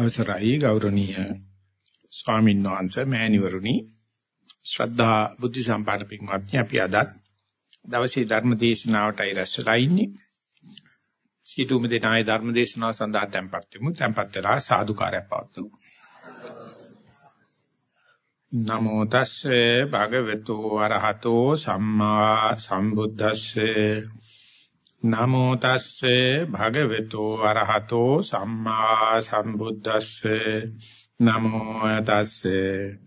අවසරයි ගෞරවනීය ස්වාමීන් වහන්සේ මෑණිවරුනි. ශ්‍රද්ධා බුද්ධ සම්පන්න පින්වත්නි අපි අද දවසේ ධර්ම දේශනාවටයි රැස්ලා ඉන්නේ. සීතුම දෙනායි ධර්ම දේශනාව සඳහා tempත් වෙමු. tempත් වෙලා සාදුකාරයක් පවත්වමු. නමෝ තස්සේ භගවතු වරහතෝ සම්මා සම්බුද්දස්සේ. නමෝ තස්සේ භගවතු අරහතෝ සම්මා සම්බුද්දස්සේ නමෝ තස්සේ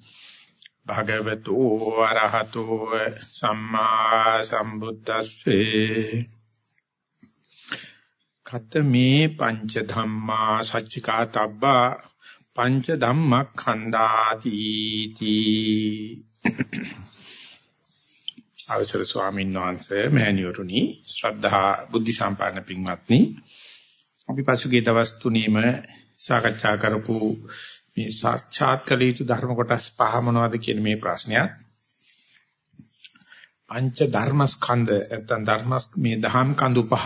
භගවතු අරහතෝ සම්මා සම්බුද්දස්සේ කතමේ පංච ධම්මා සච්චිකා තබ්බා පංච ධම්මඛන්දාති තී අවසර ස්වාමීන් වහන්සේ මෑණියුරුනි ශ්‍රද්ධා බුද්ධ සම්පන්න පින්වත්නි. අපි පසුගිය දවස් තුනීම සාකච්ඡා කරපු මේ සාක්ෂාත් කළ යුතු ධර්ම කොටස් පහ මොනවද කියන මේ ප්‍රශ්නයත්. පංච ධර්මස්කන්ධ නැත්නම් ධර්මස් මේ දහම් කඳු පහ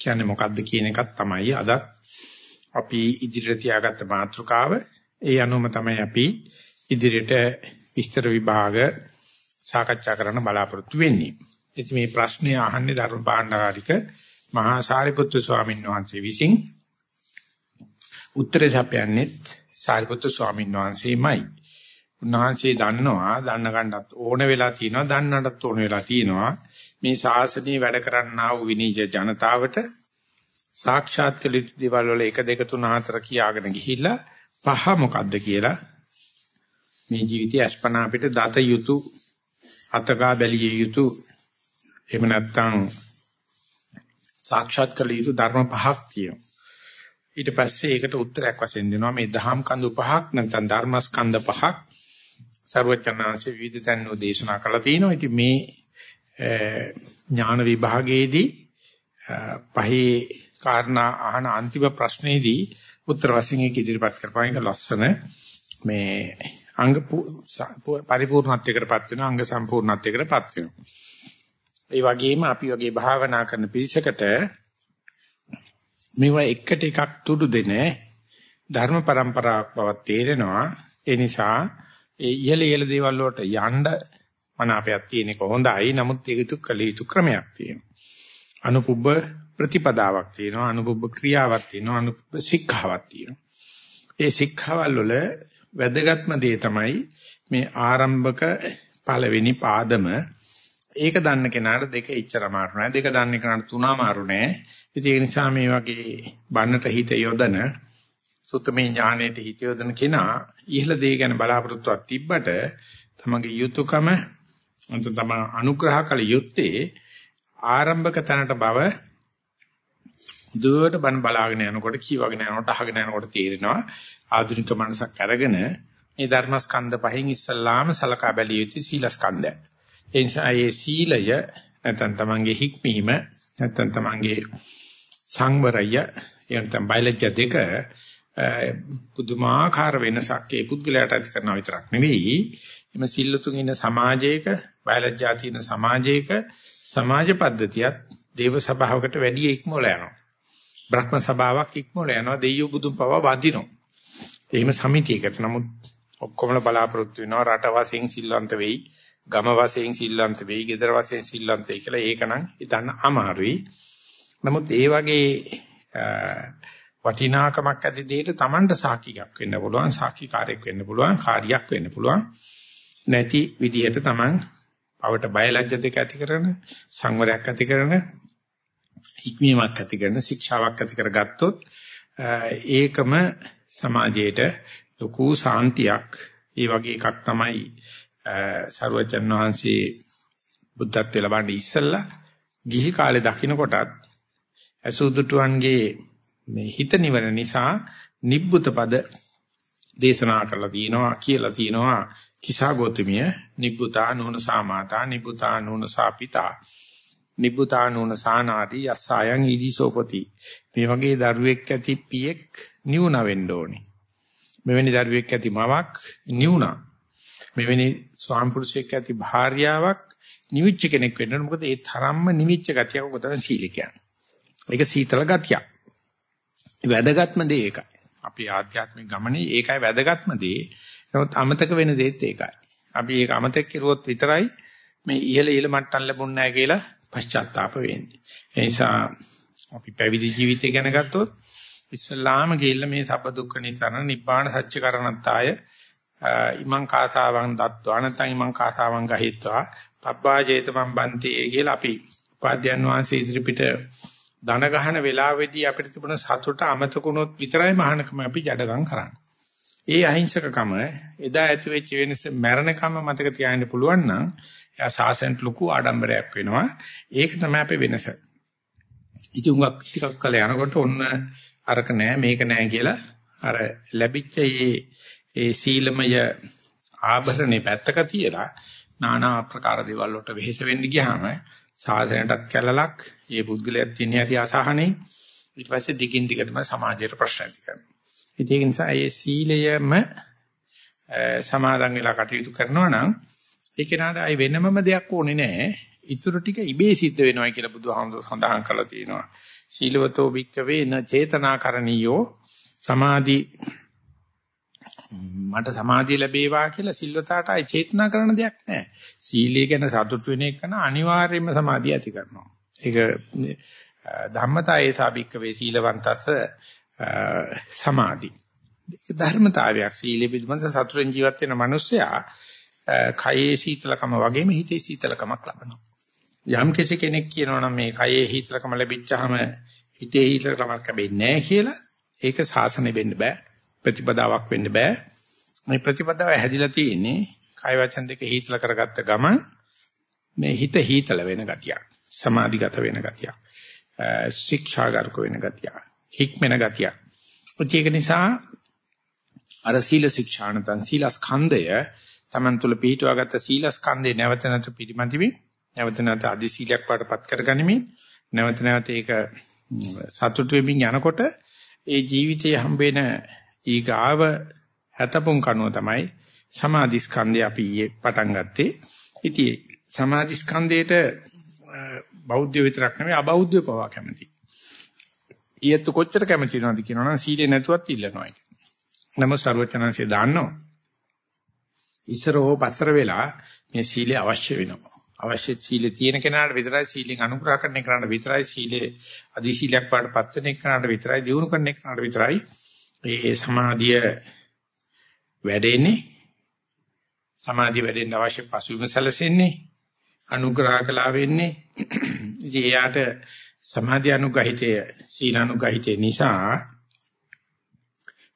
කියන්නේ මොකක්ද කියන එකත් තමයි අද අපි ඉදිරියට තියාගත්ත මාතෘකාව. ඒ අනුවම තමයි අපි ඉදිරියට විස්තර විභාග සාකච්ඡා කරන්න බලාපොරොත්තු වෙන්නේ. ඉතින් මේ ප්‍රශ්නය අහන්නේ ධර්ම පාණ්ඩාරික මහා සාරිපුත්තු ස්වාමීන් වහන්සේ විසින් උත්තරේ සපයන්නේත් සාරිපුත්තු ස්වාමීන් වහන්සේමයි. උන්වහන්සේ දන්නවා දන්න ගන්නත් ඕන වෙලා තියෙනවා දන්නටත් ඕන වෙලා තියෙනවා මේ ශාසනීය වැඩ කරන්නා වූ විනීජ ජනතාවට සාක්ෂාත් කළ යුතු දේවල් වල 1 2 3 4 කියාගෙන ගිහිල්ලා පහ මොකද්ද කියලා මේ ජීවිතය අස්පනා අපිට දත යුතු අතගා බැලිය යුතු එහෙම නැත්නම් සාක්ෂාත් කළ යුතු ධර්ම පහක් තියෙනවා. ඊට පස්සේ ඒකට උත්තරයක් වශයෙන් දෙනවා මේ දහම් කඳු පහක් නැත්නම් ධර්මස්කන්ධ පහක් ਸਰවචනාංශේ විවිධ තැන්වල දේශනා කළා තියෙනවා. ඉතින් මේ ඥාන විභාගයේදී පහේ කාරණා අහන අන්තිම ප්‍රශ්නේදී උත්තර වශයෙන් ඒක ඉදිරිපත් කරපුවා එක ලස්සන මේ අංග පරිපූර්ණත්වයකටපත් වෙනවා අංග සම්පූර්ණත්වයකටපත් වෙනවා. ඒ වගේම අපි වගේ භාවනා කරන පිරිසකට මේවා එකට එකක් තුඩු දෙන ධර්ම પરම්පරාවක් බව තේරෙනවා. ඒ නිසා ඒ ඉහළ ඉහළ දේවල් වලට යන්න මනාපයක් තියෙන එක හොඳයි. නමුත් ඒක තු කළ යුතු ක්‍රමයක් තියෙනවා. අනුපුබ්බ ප්‍රතිපදාවක් තියෙනවා. අනුපුබ්බ ක්‍රියාවක් තියෙනවා. අනුපුබ්බ ශික්ෂාවක් තියෙනවා. ඒ ශික්ෂාවල් වල වැදගත්ම දේ තමයි මේ ආරම්භක පළවෙනි පාදම. ඒක දන්න කෙනාට දෙක ඉච්චර අමාරු නෑ. දෙක දන්න කෙනාට තුන අමාරු නෑ. ඉතින් ඒ නිසා මේ වගේ බන්නට හිත යොදන සුත්තමේ ඥාණයට හිත යොදන කෙනා ඉහළ දේ ගැන බලාපොරොත්තුවක් තිබ්බට තමගේ යුතුයකම අන්ත තම අනුග්‍රහ කළ යුත්තේ ආරම්භක තැනට බව දුවට බන් බලාගෙන යනකොට කීවගෙන යනකොට අහගෙන යනකොට තේරෙනවා. ආධුනික මනසක් අරගෙන මේ ධර්මස්කන්ධ පහෙන් ඉස්සල්ලාම සලකා බැලිය යුතු සීලස්කන්ධය. ඒ නිසා මේ සීලය නැත්නම් තමන්ගේ හික්මීම නැත්නම් තමන්ගේ සංවරය එතන බයලජ්‍ය දෙක පුදුමාකාර වෙනසක් ඒ පුද්ගලයාට ඇති කරනවා විතරක් නෙවෙයි එම සිල්ලුතුන් ඉන්න සමාජයක බයලජ්‍යා තියෙන සමාජයක සමාජ පද්ධතියත් දේව සභාවකට වැඩි ඉක්මවල යනවා. බ්‍රහ්ම සභාවක් ඉක්මවල යනවා දෙයියෝ බුදුන් පවා වඳිනවා. එහෙම සමිතියකට නමුත් ඔක්කොම බලාපොරොත්තු වෙනවා රට වශයෙන් සිල්වන්ත වෙයි, ගම වශයෙන් සිල්වන්ත වෙයි, ගෙදර වශයෙන් සිල්වන්ත වෙයි කියලා ඒකනම් හිතන්න අමාරුයි. නමුත් ඒ වගේ වටිනාකමක් ඇති දෙයකට Tamanට සාක්ෂියක් වෙන්න පුළුවන්, සාක්ෂිකාරයක් වෙන්න පුළුවන්, කාර්යයක් වෙන්න පුළුවන්. නැති විදිහට Taman පවට බයලජ්‍ය දෙක ඇති කරන, සංවරයක් ඇති කරන, හික්මීමක් ඇති කරන, ශික්ෂාවක් ඇති කරගත්තොත් ඒකම සමාජයේට ලොකු සාන්තියක්. ඒ වගේ එකක් තමයි සරුවචන් වහන්සේ බුද්ධත්ව ලබන්නේ ඉස්සෙල්ලා ගිහි කාලේ දකින්න කොටත් අසුදුටුවන්ගේ මේ හිත නිවන නිසා නිබ්බුත පද දේශනා කරලා තියෙනවා කියලා තියෙනවා කිසා ගෝතමිය නිබ්බුතා නූන සාමාතා නිබ්බුතා නූන සාපිතා නිබ්බුතා නූන සානාටි යස්සයන් ඉදිසෝපති මේ වගේ දරුවෙක් ඇති පියෙක් නිවුණ වෙන්න ඕනේ. මෙවැනි දරුවෙක් ඇති මවක් නිවුණා. මෙවැනි ස්වාම පුරුෂයෙක් ඇති භාර්යාවක් නිවිච්ච කෙනෙක් වෙන්න ඕනේ. මොකද ඒ තරම්ම නිවිච්ච ගතියක් උගතන සීල කියන්නේ. ඒක සීතල ගතියක්. වැදගත්ම දේ ඒකයි. අපි ආධ්‍යාත්මික ගමනේ ඒකයි වැදගත්ම දේ. නමුත් අමතක වෙන දේත් ඒකයි. අපි ඒක අමතක කරුවොත් විතරයි මේ ඉහළ ඉහළ මට්ටම් ලැබුණ නැහැ කියලා පශ්චාත්තාප වෙන්නේ. ඒ නිසා අපි පැවිදි ජීවිතය ගැන ගත්තොත් ඉස්ලාම ගිහිල්ලා මේ සබ්බ දුක්ඛ නිසරණ නිබ්බාන සත්‍ය කරණත්තාය ඉමං කාතාවං දත්වා නැත්නම් ඉමං කාතාවං ගහිත්වා පබ්බාජේතමන් බන්ති කියලා අපි උපාධ්‍යයන් වහන්සේ ඉදිරිපිට දන ගහන වෙලාවේදී අපිට තිබුණ සතුට අමතකුණොත් විතරයි මහානකම අපි ජඩගම් කරන්නේ. ඒ අහිංසකකම එදා ඇති වෙච්ච වෙනස මරණකම මතක තියාගන්න පුළුවන් නම් එයා සාසනට ලොකු ආඩම්බරයක් වෙනවා. ඒක තමයි අපේ වෙනස. ඉතින් උඟක් ටිකක් කල යනකොට ඔන්න අරක නෑ මේක නෑ කියලා අර ලැබිච්ච මේ ඒ සීලමය ආභරණේ පැත්තක තියලා নানা ආකාර දේවල් වලට වෙහෙස වෙන්න ගියාම සාසනයටත් කැලලක්, මේ පුද්ගලයාත් තියෙන හැටි අසහනේ ඊට පස්සේ දිගින් දිගටම සමාජයට ප්‍රශ්න ඇති කරනවා. ඒක නිසා මේ සීලයම සමාදන් වෙලා කටයුතු කරනවා නම් ඒක නාට අය වෙනමම දෙයක් ඕනේ නැහැ. ඊටු ටික ඉබේ සිද්ධ වෙනවා කියලා බුදුහාමුදුර සඳහන් කරලා තියෙනවා. සීලවතෝ භික්කවේ න චේතනාකරණීයෝ සමාධි මට සමාධිය ලැබේවා කියලා සිල්වතාට අය චේතනා කරන දෙයක් නැහැ. සීලය ගැන සතුට වෙන එක න අනිවාර්යයෙන්ම සමාධිය ඇති කරනවා. ඒක ධම්මතායේ සාභික්කවේ සීලවන්තස සමාධි. ඒක ධර්මතාවයක්. සීලෙ පිළිබඳ සතුටෙන් ජීවත් වෙන මිනිස්සයා කයේ සීතලකම වගේම හිතේ සීතලකමක් ලබනවා. යම් කෙනෙක් කියනවා නම් මේ කයේ හීතලකම ලැබිච්චාම හිතේ හීතලකමක් ලැබෙන්නේ නැහැ කියලා ඒක සාසනෙ වෙන්න බෑ. ප්‍රතිපදාවක් වෙන්න බෑ. මේ ප්‍රතිපදාව හැදිලා තියෙන්නේ කය වචන දෙක හීතල කරගත්ත ගමන් මේ හිත හීතල වෙන ගතියක්. සමාධිගත වෙන ගතියක්. ශික්ෂාගාරක වෙන ගතියක්. හික්මෙන ගතියක්. ඒක නිසා අර සීල ශික්ෂා නැත්නම් සීල ස්කන්ධය Taman තුල පිහිටුවාගත්ත සීල ස්කන්ධේ නැවත නැවත පිළිමදිවි නැවත නැවත අදි සීලයක් පාටපත් කරගනිමින් නැවත නැවත ඒක සතුටු වෙමින් යනකොට ඒ ජීවිතයේ හම්බෙන ඊගාව හැතපොන් කනුව තමයි සමාධි ස්කන්ධය අපි ඊයේ පටන් ගත්තේ. ඉතින් සමාධි ස්කන්ධයට බෞද්ධ විතරක් නෙමෙයි අබෞද්ධ පවා කැමති. ඊයත් කොච්චර කැමති වෙනවද කියනවනම් සීලේ නැතුවත් ඉල්ලනවා. නම ਸਰවචනanse දාන්නවා. ඉස්සරෝ පතර වෙලා මේ සීලය අවශ්‍ය වෙනවා. අවශ්‍ය සීලේ තියෙන කෙනාට විතරයි සීලෙන් අනුග්‍රහ කරන කෙනාට විතරයි සීලේ අදි සීලයක් පාඩපත් වෙන කෙනාට විතරයි දිනු කරන කෙනාට විතරයි මේ සමාධිය වැඩෙන්නේ සමාධිය වැඩෙන්න අවශ්‍ය පසුබිම සැලසෙන්නේ අනුග්‍රහ කළා වෙන්නේ ඉතින් එයාට සමාධි අනුගහිතය සීල අනුගහිතය නිසා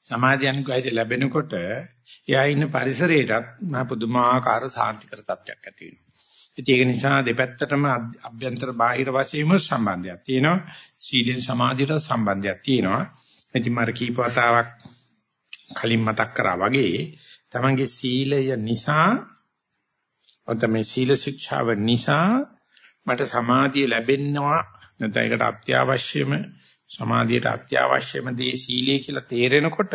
සමාධි අනුගහිතය ලැබෙනකොට එයා ඉන්න පරිසරයටත් මහ පුදුමාකාර සාන්තිකර තත්ත්වයක් ඇති වෙනවා. ඒක නිසා දෙපැත්තටම අභ්‍යන්තර බාහිර වශයෙන්ම සම්බන්ධයක් තියෙනවා. සීලෙන් සමාධියට සම්බන්ධයක් තියෙනවා. ඉතින් මර කීප වතාවක් කලින් මතක් කරා වගේ තමන්ගේ සීලය නිසා ඔතම සීල ශික්ෂාව නිසා මට සමාධිය ලැබෙනවා නැත්නම් ඒකට අත්‍යවශ්‍යම සමාධියට අත්‍යවශ්‍යම දේ සීලය කියලා තේරෙනකොට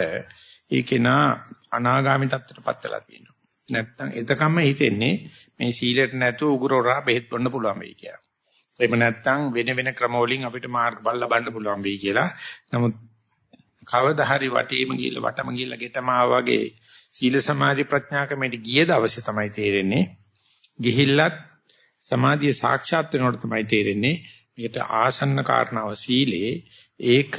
ඒකේ නා අනාගාමි තත්ත්වයටපත් වෙලා තියෙනවා. නැත්තම් එතකම හිතෙන්නේ මේ සීලයට නැතුව උගුරෝරා බෙහෙත් බොන්න පුළුවන් වෙයි කියලා. එහෙම නැත්තම් වෙන වෙන ක්‍රම වලින් අපිට මාර්ග බල ලබන්න පුළුවන් වෙයි කියලා. නමුත් කවදා හරි වටේම ගිහලා වටම ගිහලා ගෙටම වගේ සීල සමාධි ප්‍රඥා කමෙට ගිය දවසේ තමයි තේරෙන්නේ. ගිහිල්ලත් සමාධිය සාක්ෂාත් වෙනකොට තමයි තේරෙන්නේ මේකට ආසන්න කාරණාව සීලේ ඒක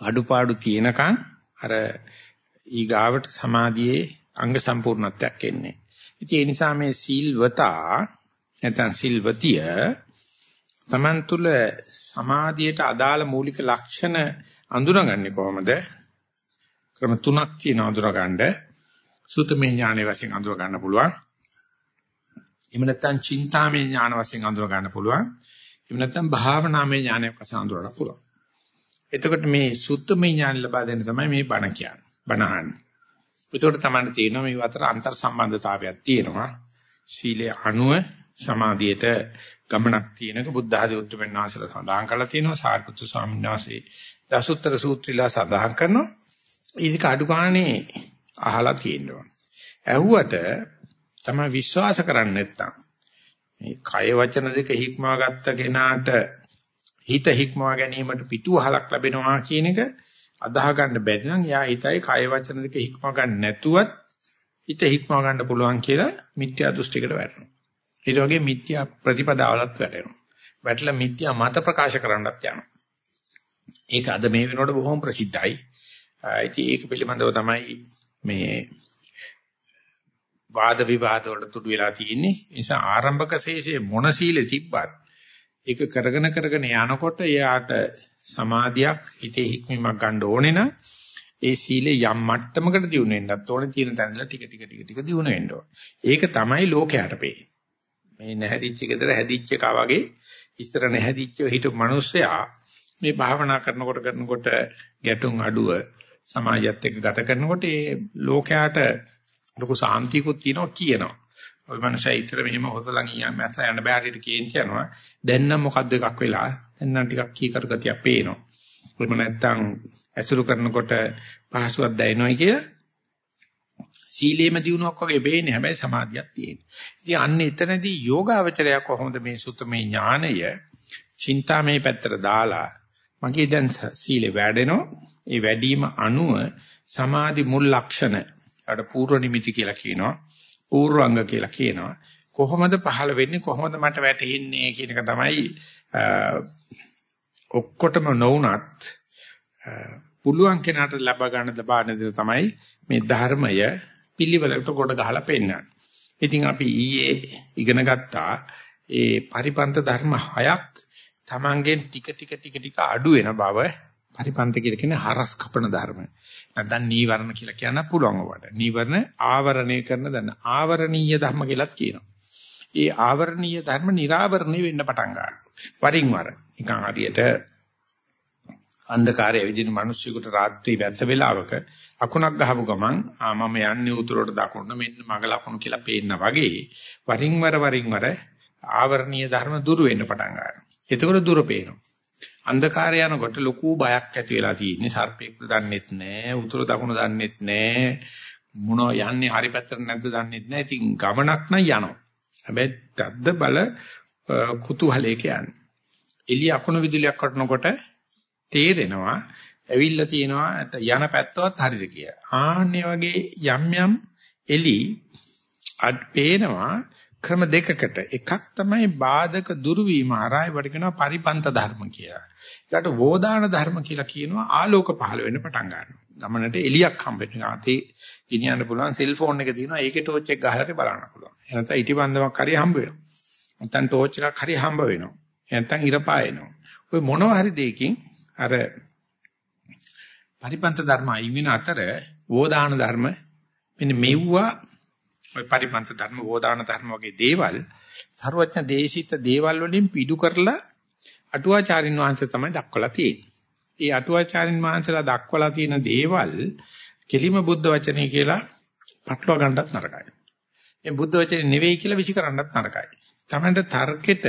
අඩුපාඩු තියෙනකන් අර ඊගාවට සමාධියේ අංග සම්පූර්ණත්වයක් එන්නේ. ඉතින් ඒ නිසා මේ සීල්වතා නැත්නම් සිල්වතිය Taman තුල සමාධියට අදාළ මූලික ලක්ෂණ අඳුනගන්නේ කොහොමද? ක්‍රම තුනක් තියෙන අඳුරගන්න. සුතමේ ඥානයේ වශයෙන් අඳුර ගන්න පුළුවන්. එහෙම නැත්නම් චින්තාමේ ඥාන වශයෙන් අඳුර ගන්න පුළුවන්. එහෙම නැත්නම් භාවනාමේ ඥානයක් වශයෙන් අඳුරන්න පුළුවන්. එතකොට මේ සුත්තමේ ඥාන ලබා දෙන්න තමයි මේ බණ කියන්නේ. බණ අහන්නේ. එතකොට තමයි තේරෙනවා මේ අතර අන්තර් සම්බන්ධතාවයක් තියෙනවා. සීලේ අනුව සමාධියට ගමනක් තියෙනක බුද්ධ ආදී උතුම්යන් වහන්සේලා සඳහන් කරලා තියෙනවා. සාරිපුත්තු ස්වාමීන් වහන්සේ දසුත්තර සූත්‍රයලා සඳහන් කරනවා. ඊට අඩු ගානේ අහලා තියෙනවා. ඇහුවට තමයි විශ්වාස කරන්නේ නැත්තම් මේ කය වචන දෙක හික්මවා ගත්ත කෙනාට හිත හික්මවා ගැනීමට පිටුවහලක් ලැබෙනවා කියන එක අදාහ ගන්න බැරි නම් යා හිතයි කය වචන දෙක හික්ම ගන්න නැතුවත් හිත හික්ම ගන්න පුළුවන් කියලා මිත්‍යා දෘෂ්ටිකට වැටෙනවා. ඊට වගේ මිත්‍යා ප්‍රතිපදාවලත් වැටෙනවා. වැටලා මිත්‍යා මත ප්‍රකාශ කරන්නත් යනවා. ඒක අද මේ වෙනකොට බොහොම ප්‍රසිද්ධයි. ඉතින් ඒක පිළිබඳව තමයි මේ වාද විවාද වලට තුඩු වෙලා තියෙන්නේ. ඒ නිසා ආරම්භක ශේෂයේ මොන සීලෙ තිබ්බත් ඒක කරගෙන කරගෙන යනකොට එයාට සමාධියක් හිතේ හික්මීමක් ගන්න ඕනේ නම් ඒ සීලේ යම් මට්ටමකට දියුණු වෙන්නත් ඕනේ තියෙන තැනලා ටික ටික ටික ටික දියුණු වෙන්න ඕනේ. ඒක තමයි ලෝකයට පේන්නේ. මේ නැහැදිච්ච ගෙදර හැදිච්ච එකා වගේ ඉස්තර නැහැදිච්ච හිටු මිනිස්සයා මේ භාවනා කරනකොට කරනකොට ගැටුම් අඩුව සමාජයත් එක්ක ගත කරනකොට ඒ ලෝකයට ලොකු සාන්තියකුත් තියෙනවා කියනවා. ওই මනුස්සයා ඊතර මෙහෙම හොසලන් යන්න මැස්ලා යන්න බෑරිට කේන්ති යනවා. දැන් නම් මොකද්ද එකක් වෙලා? දැන් නම් ටිකක් කීකර ගතියක් පේනවා. එහෙම නැත්නම් ඇසුරු කරනකොට පහසුවක් දැනෙනවා කිය සීලේම දිනුවක් වගේ වෙන්නේ හැබැයි සමාධියක් තියෙනවා. ඉතින් අන්න එතනදී යෝගාවචරය කොහොමද මේ සුතමේ ඥානය චින්තාමේ පැත්තට දාලා මගේ දැන් සීලේ වැඩෙනවා. ඒ වැඩිම අනුව සමාධි මුල් ලක්ෂණ අර පූර්ව නිමිති කියලා කියනවා. පූර්වංග කියලා කියනවා. කොහොමද පහළ වෙන්නේ කොහොමද මට වැටෙන්නේ කියන එක තමයි ඔක්කොටම නොඋනත් පුළුවන් කෙනාට ලබා ගන්න දබාන දේ තමයි මේ ධර්මය පිළිවෙලකට කොට ගහලා පෙන්නන්නේ. ඉතින් අපි ඊයේ ඉගෙන ගත්තා ඒ පරිපන්ත ධර්ම හයක් Tamangen ටික ටික ටික ටික අඩු වෙන බව පරිපන්ත කියලා කියන්නේ හරස් කපන ධර්ම. නැත්නම් නීවරණ කියලා කියන්න පුළුවන් වට. නීවරණ ආවරණය කරන දන්න ආවරණීය ධර්ම කියලාත් කියනවා. ඒ ආවරණීය ධර්ම निराවරණය වෙන්න පටන් ගන්නවා. වරින් වර. නිකන් හරියට අන්ධකාරයේ විදිහට මිනිස්සුෙකුට රාත්‍රී වැද්ද වෙලාවක අකුණක් ගහපු ගමන් ආ මම යන්නේ උතුරට දකුණට මෙන්න මග ලකුණු කියලා පේන්න වගේ වරින් වර වරින් වර ආවරණීය ධර්ම දුර වෙන්න පටන් ගන්නවා. එතකොට දුර පේනවා. අන්ධකාරය යනකොට ලොකු බයක් ඇති වෙලා තියෙන්නේ. සර්පෙක්ද දන්නෙත් නෑ උතුර දකුණ දන්නෙත් නෑ මොනෝ යන්නේ හරි පැත්තට නැද්ද දන්නෙත් නෑ. ඉතින් ගමනක් නම් යනවා. හැබැයි තද්ද බල කුතුහලයක යන්නේ. එළිය අකුණු විදුලියක් වටනකොට තේරෙනවා ඇවිල්ලා තියෙනවා යන පැත්තවත් හරිද කියලා. ආන්නේ වගේ යම් යම් එලි අත් පේනවා ක්‍රම දෙකකට. එකක් තමයි බාධක දුරු වීම. හරහා ඒවට කියනවා පරිපන්ත ධර්ම කියලා. ඒකට වෝදාන ධර්ම කියලා කියනවා ආලෝක පහළ වෙන්න පටන් ගන්නවා. ගමනට එලියක් හම්බෙන්න. ආතේ ගෙනියන්න පුළුවන් සෙල්ෆෝන් එක තියෙනවා ඒකේ ටෝච් එක ගහලා හරි බලන්න පුළුවන්. එහෙනම් ඉටිබන්දමක් හරි හම්බ වෙනවා. නැත්නම් ටෝච් එකක් හරි හම්බ වෙනවා. නැත්නම් ඉර පායනවා. ඔය මොනවා හරි දෙයකින් අර පරිපන්ත ධර්ම අයින් වෙන අතර වෝදාන ධර්ම මෙන්න මෙව්වා ඔය පරිපන්ත ධර්ම, වෝදාන ධර්ම වගේ දේවල් ਸਰවඥ දේශිත දේවල් වලින් පිටු කරලා අටුවාචාරින් වහන්සේ තමයි දක්වලා තියෙන්නේ. ඒ අටුවාචාරින් වහන්සේලා දක්වලා තියෙන දේවල් කෙලිම බුද්ධ වචනේ කියලා පටලවා ගන්නත් නරකයි. මේ බුද්ධ වචනේ නෙවෙයි කියලා විසි කරන්නත් නරකයි. තමන්ට තර්කෙට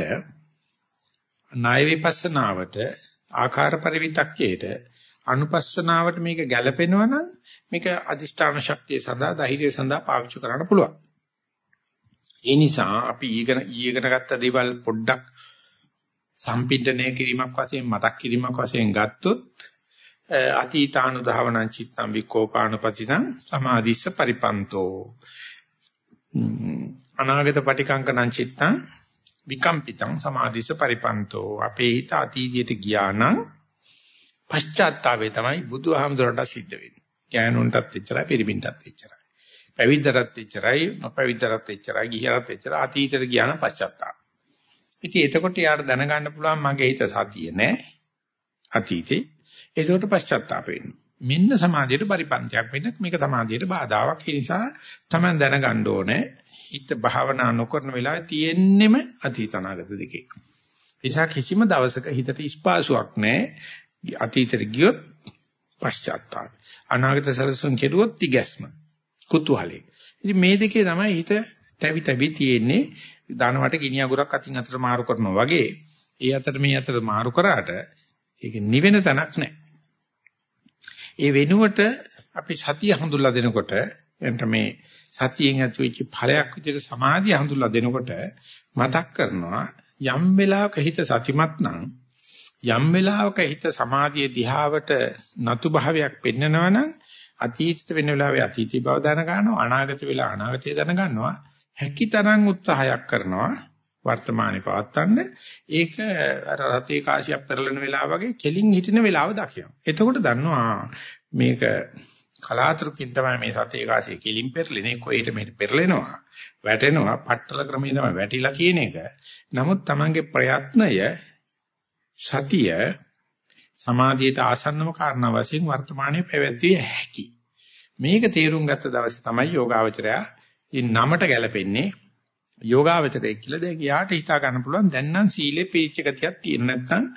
ණය විපස්සනාවට ආකාර පරිවිතක්කේට අනුපස්සනාවට මේක ගැළපෙනවා නම් මේක අදිෂ්ඨාන ශක්තිය සඳහා ධෛර්යය සඳහා පාවිච්චි කරන්න පුළුවන්. ඒ නිසා අපි ඊගෙන ඊගෙන ගත්ත දේවල් පොඩ්ඩක් සම්පින්ඩණය කිරීමක් වශයෙන් මතක් කිරීමක් වශයෙන් ගත්තොත් අතීතානුධාවනං චිත්තං විකෝපානුපතිතං සමාධිස්ස පරිපන්තෝ අනාගත පටිකංකනං චිත්තං විකම්පිතං සමාධිස්ස පරිපන්තෝ අපේ හිත අතීතයට ගියා නම් පශ්චාත්තාපේ තමයි බුදුහාමුදුරට සිද්ධ වෙන්නේ ඥානුන්ටත් එච්චරයි පිරිමින්ටත් එච්චරයි. පැවිද්දටත් එච්චරයි, නොපැවිද්දටත් එච්චරයි, ගිහියටත් එච්චරයි, අතීතයට ගියාන පශ්චාත්තාප. ඉතින් එතකොට යාට දැනගන්න පුළුවන් මගේ හිත සතිය නෑ. අතීතේ. ඒකට පශ්චාත්තාප වෙනවා. මෙන්න සමාධියට පරිපන්තියක් වෙන්න මේක සමාධියට බාධාවක්. ඒ නිසා තමයි දැනගන්න ඕනේ හිත භාවනා නොකරන වෙලාවේ තියෙන්නෙම අතීත අනාගත දෙකේ. නිසා කිසිම දවසක හිතට ස්පාසුවක් නැහැ. අතීතෙට ගියොත් පශ්චාත්තාප. අනාගත සැලසුම් කෙරුවොත් තිගැස්ම කුතුහලයි. ඉතින් මේ දෙකේ තමයි හිත තැවි තැවි තියෙන්නේ දානවට ගිනි අගුරක් අතින් අතට මාරු කරනවා වගේ ඒ අතට මේ අතට මාරු කරාට ඒක නිවෙන තැනක් නැහැ. ඒ වෙනුවට අපි සතිය හඳුල්ලා දෙනකොට එන්ට මේ සතියෙන් ඇතිවෙච්ච ඵලයක් විදිහට සමාධිය හඳුල්ලා දෙනකොට මතක් කරනවා යම් වෙලාවක හිත සතිමත් නම් යම් වෙලාවක හිත සමාධිය දිහාවට නතු භාවයක් පෙන්නනවා නම් අතීතයට වෙන වෙලාවේ අතීතී බව දැන ගන්නවා අනාගත වෙලා අනාගතය දැන ගන්නවා හැකිතරම් උත්සාහයක් කරනවා වර්තමානයේ පවත්තන්න ඒක අර රතේ කාසියක් පෙරලෙන වෙලාව වගේ කෙලින් හිටින වෙලාව දකිනවා. එතකොට දන්නවා මේක කලාතුරකින් තමයි මේ රතේ කාසිය කෙලින් පෙරලෙන්නේ කොහෙට මෙහෙට පෙරලෙනවා. වැටෙනවා පట్టල ක්‍රමයේ තමයි වැටිලා කියන එක. නමුත් Tamange ප්‍රයත්නය සතිය සමාධියට ආසන්නම කාරණා වශයෙන් වර්තමානයේ පැවැත්විය හැකි. මේක තේරුම් ගත්ත දවසේ තමයි යෝගාවචරය ඉන් නමට ගැලපෙන්නේ යෝගාවචරය කියලා දැන් යාට හිතා ගන්න පුළුවන් දැන් නම් සීලේ පීච්ච ගතියක් තියෙන නැත්නම්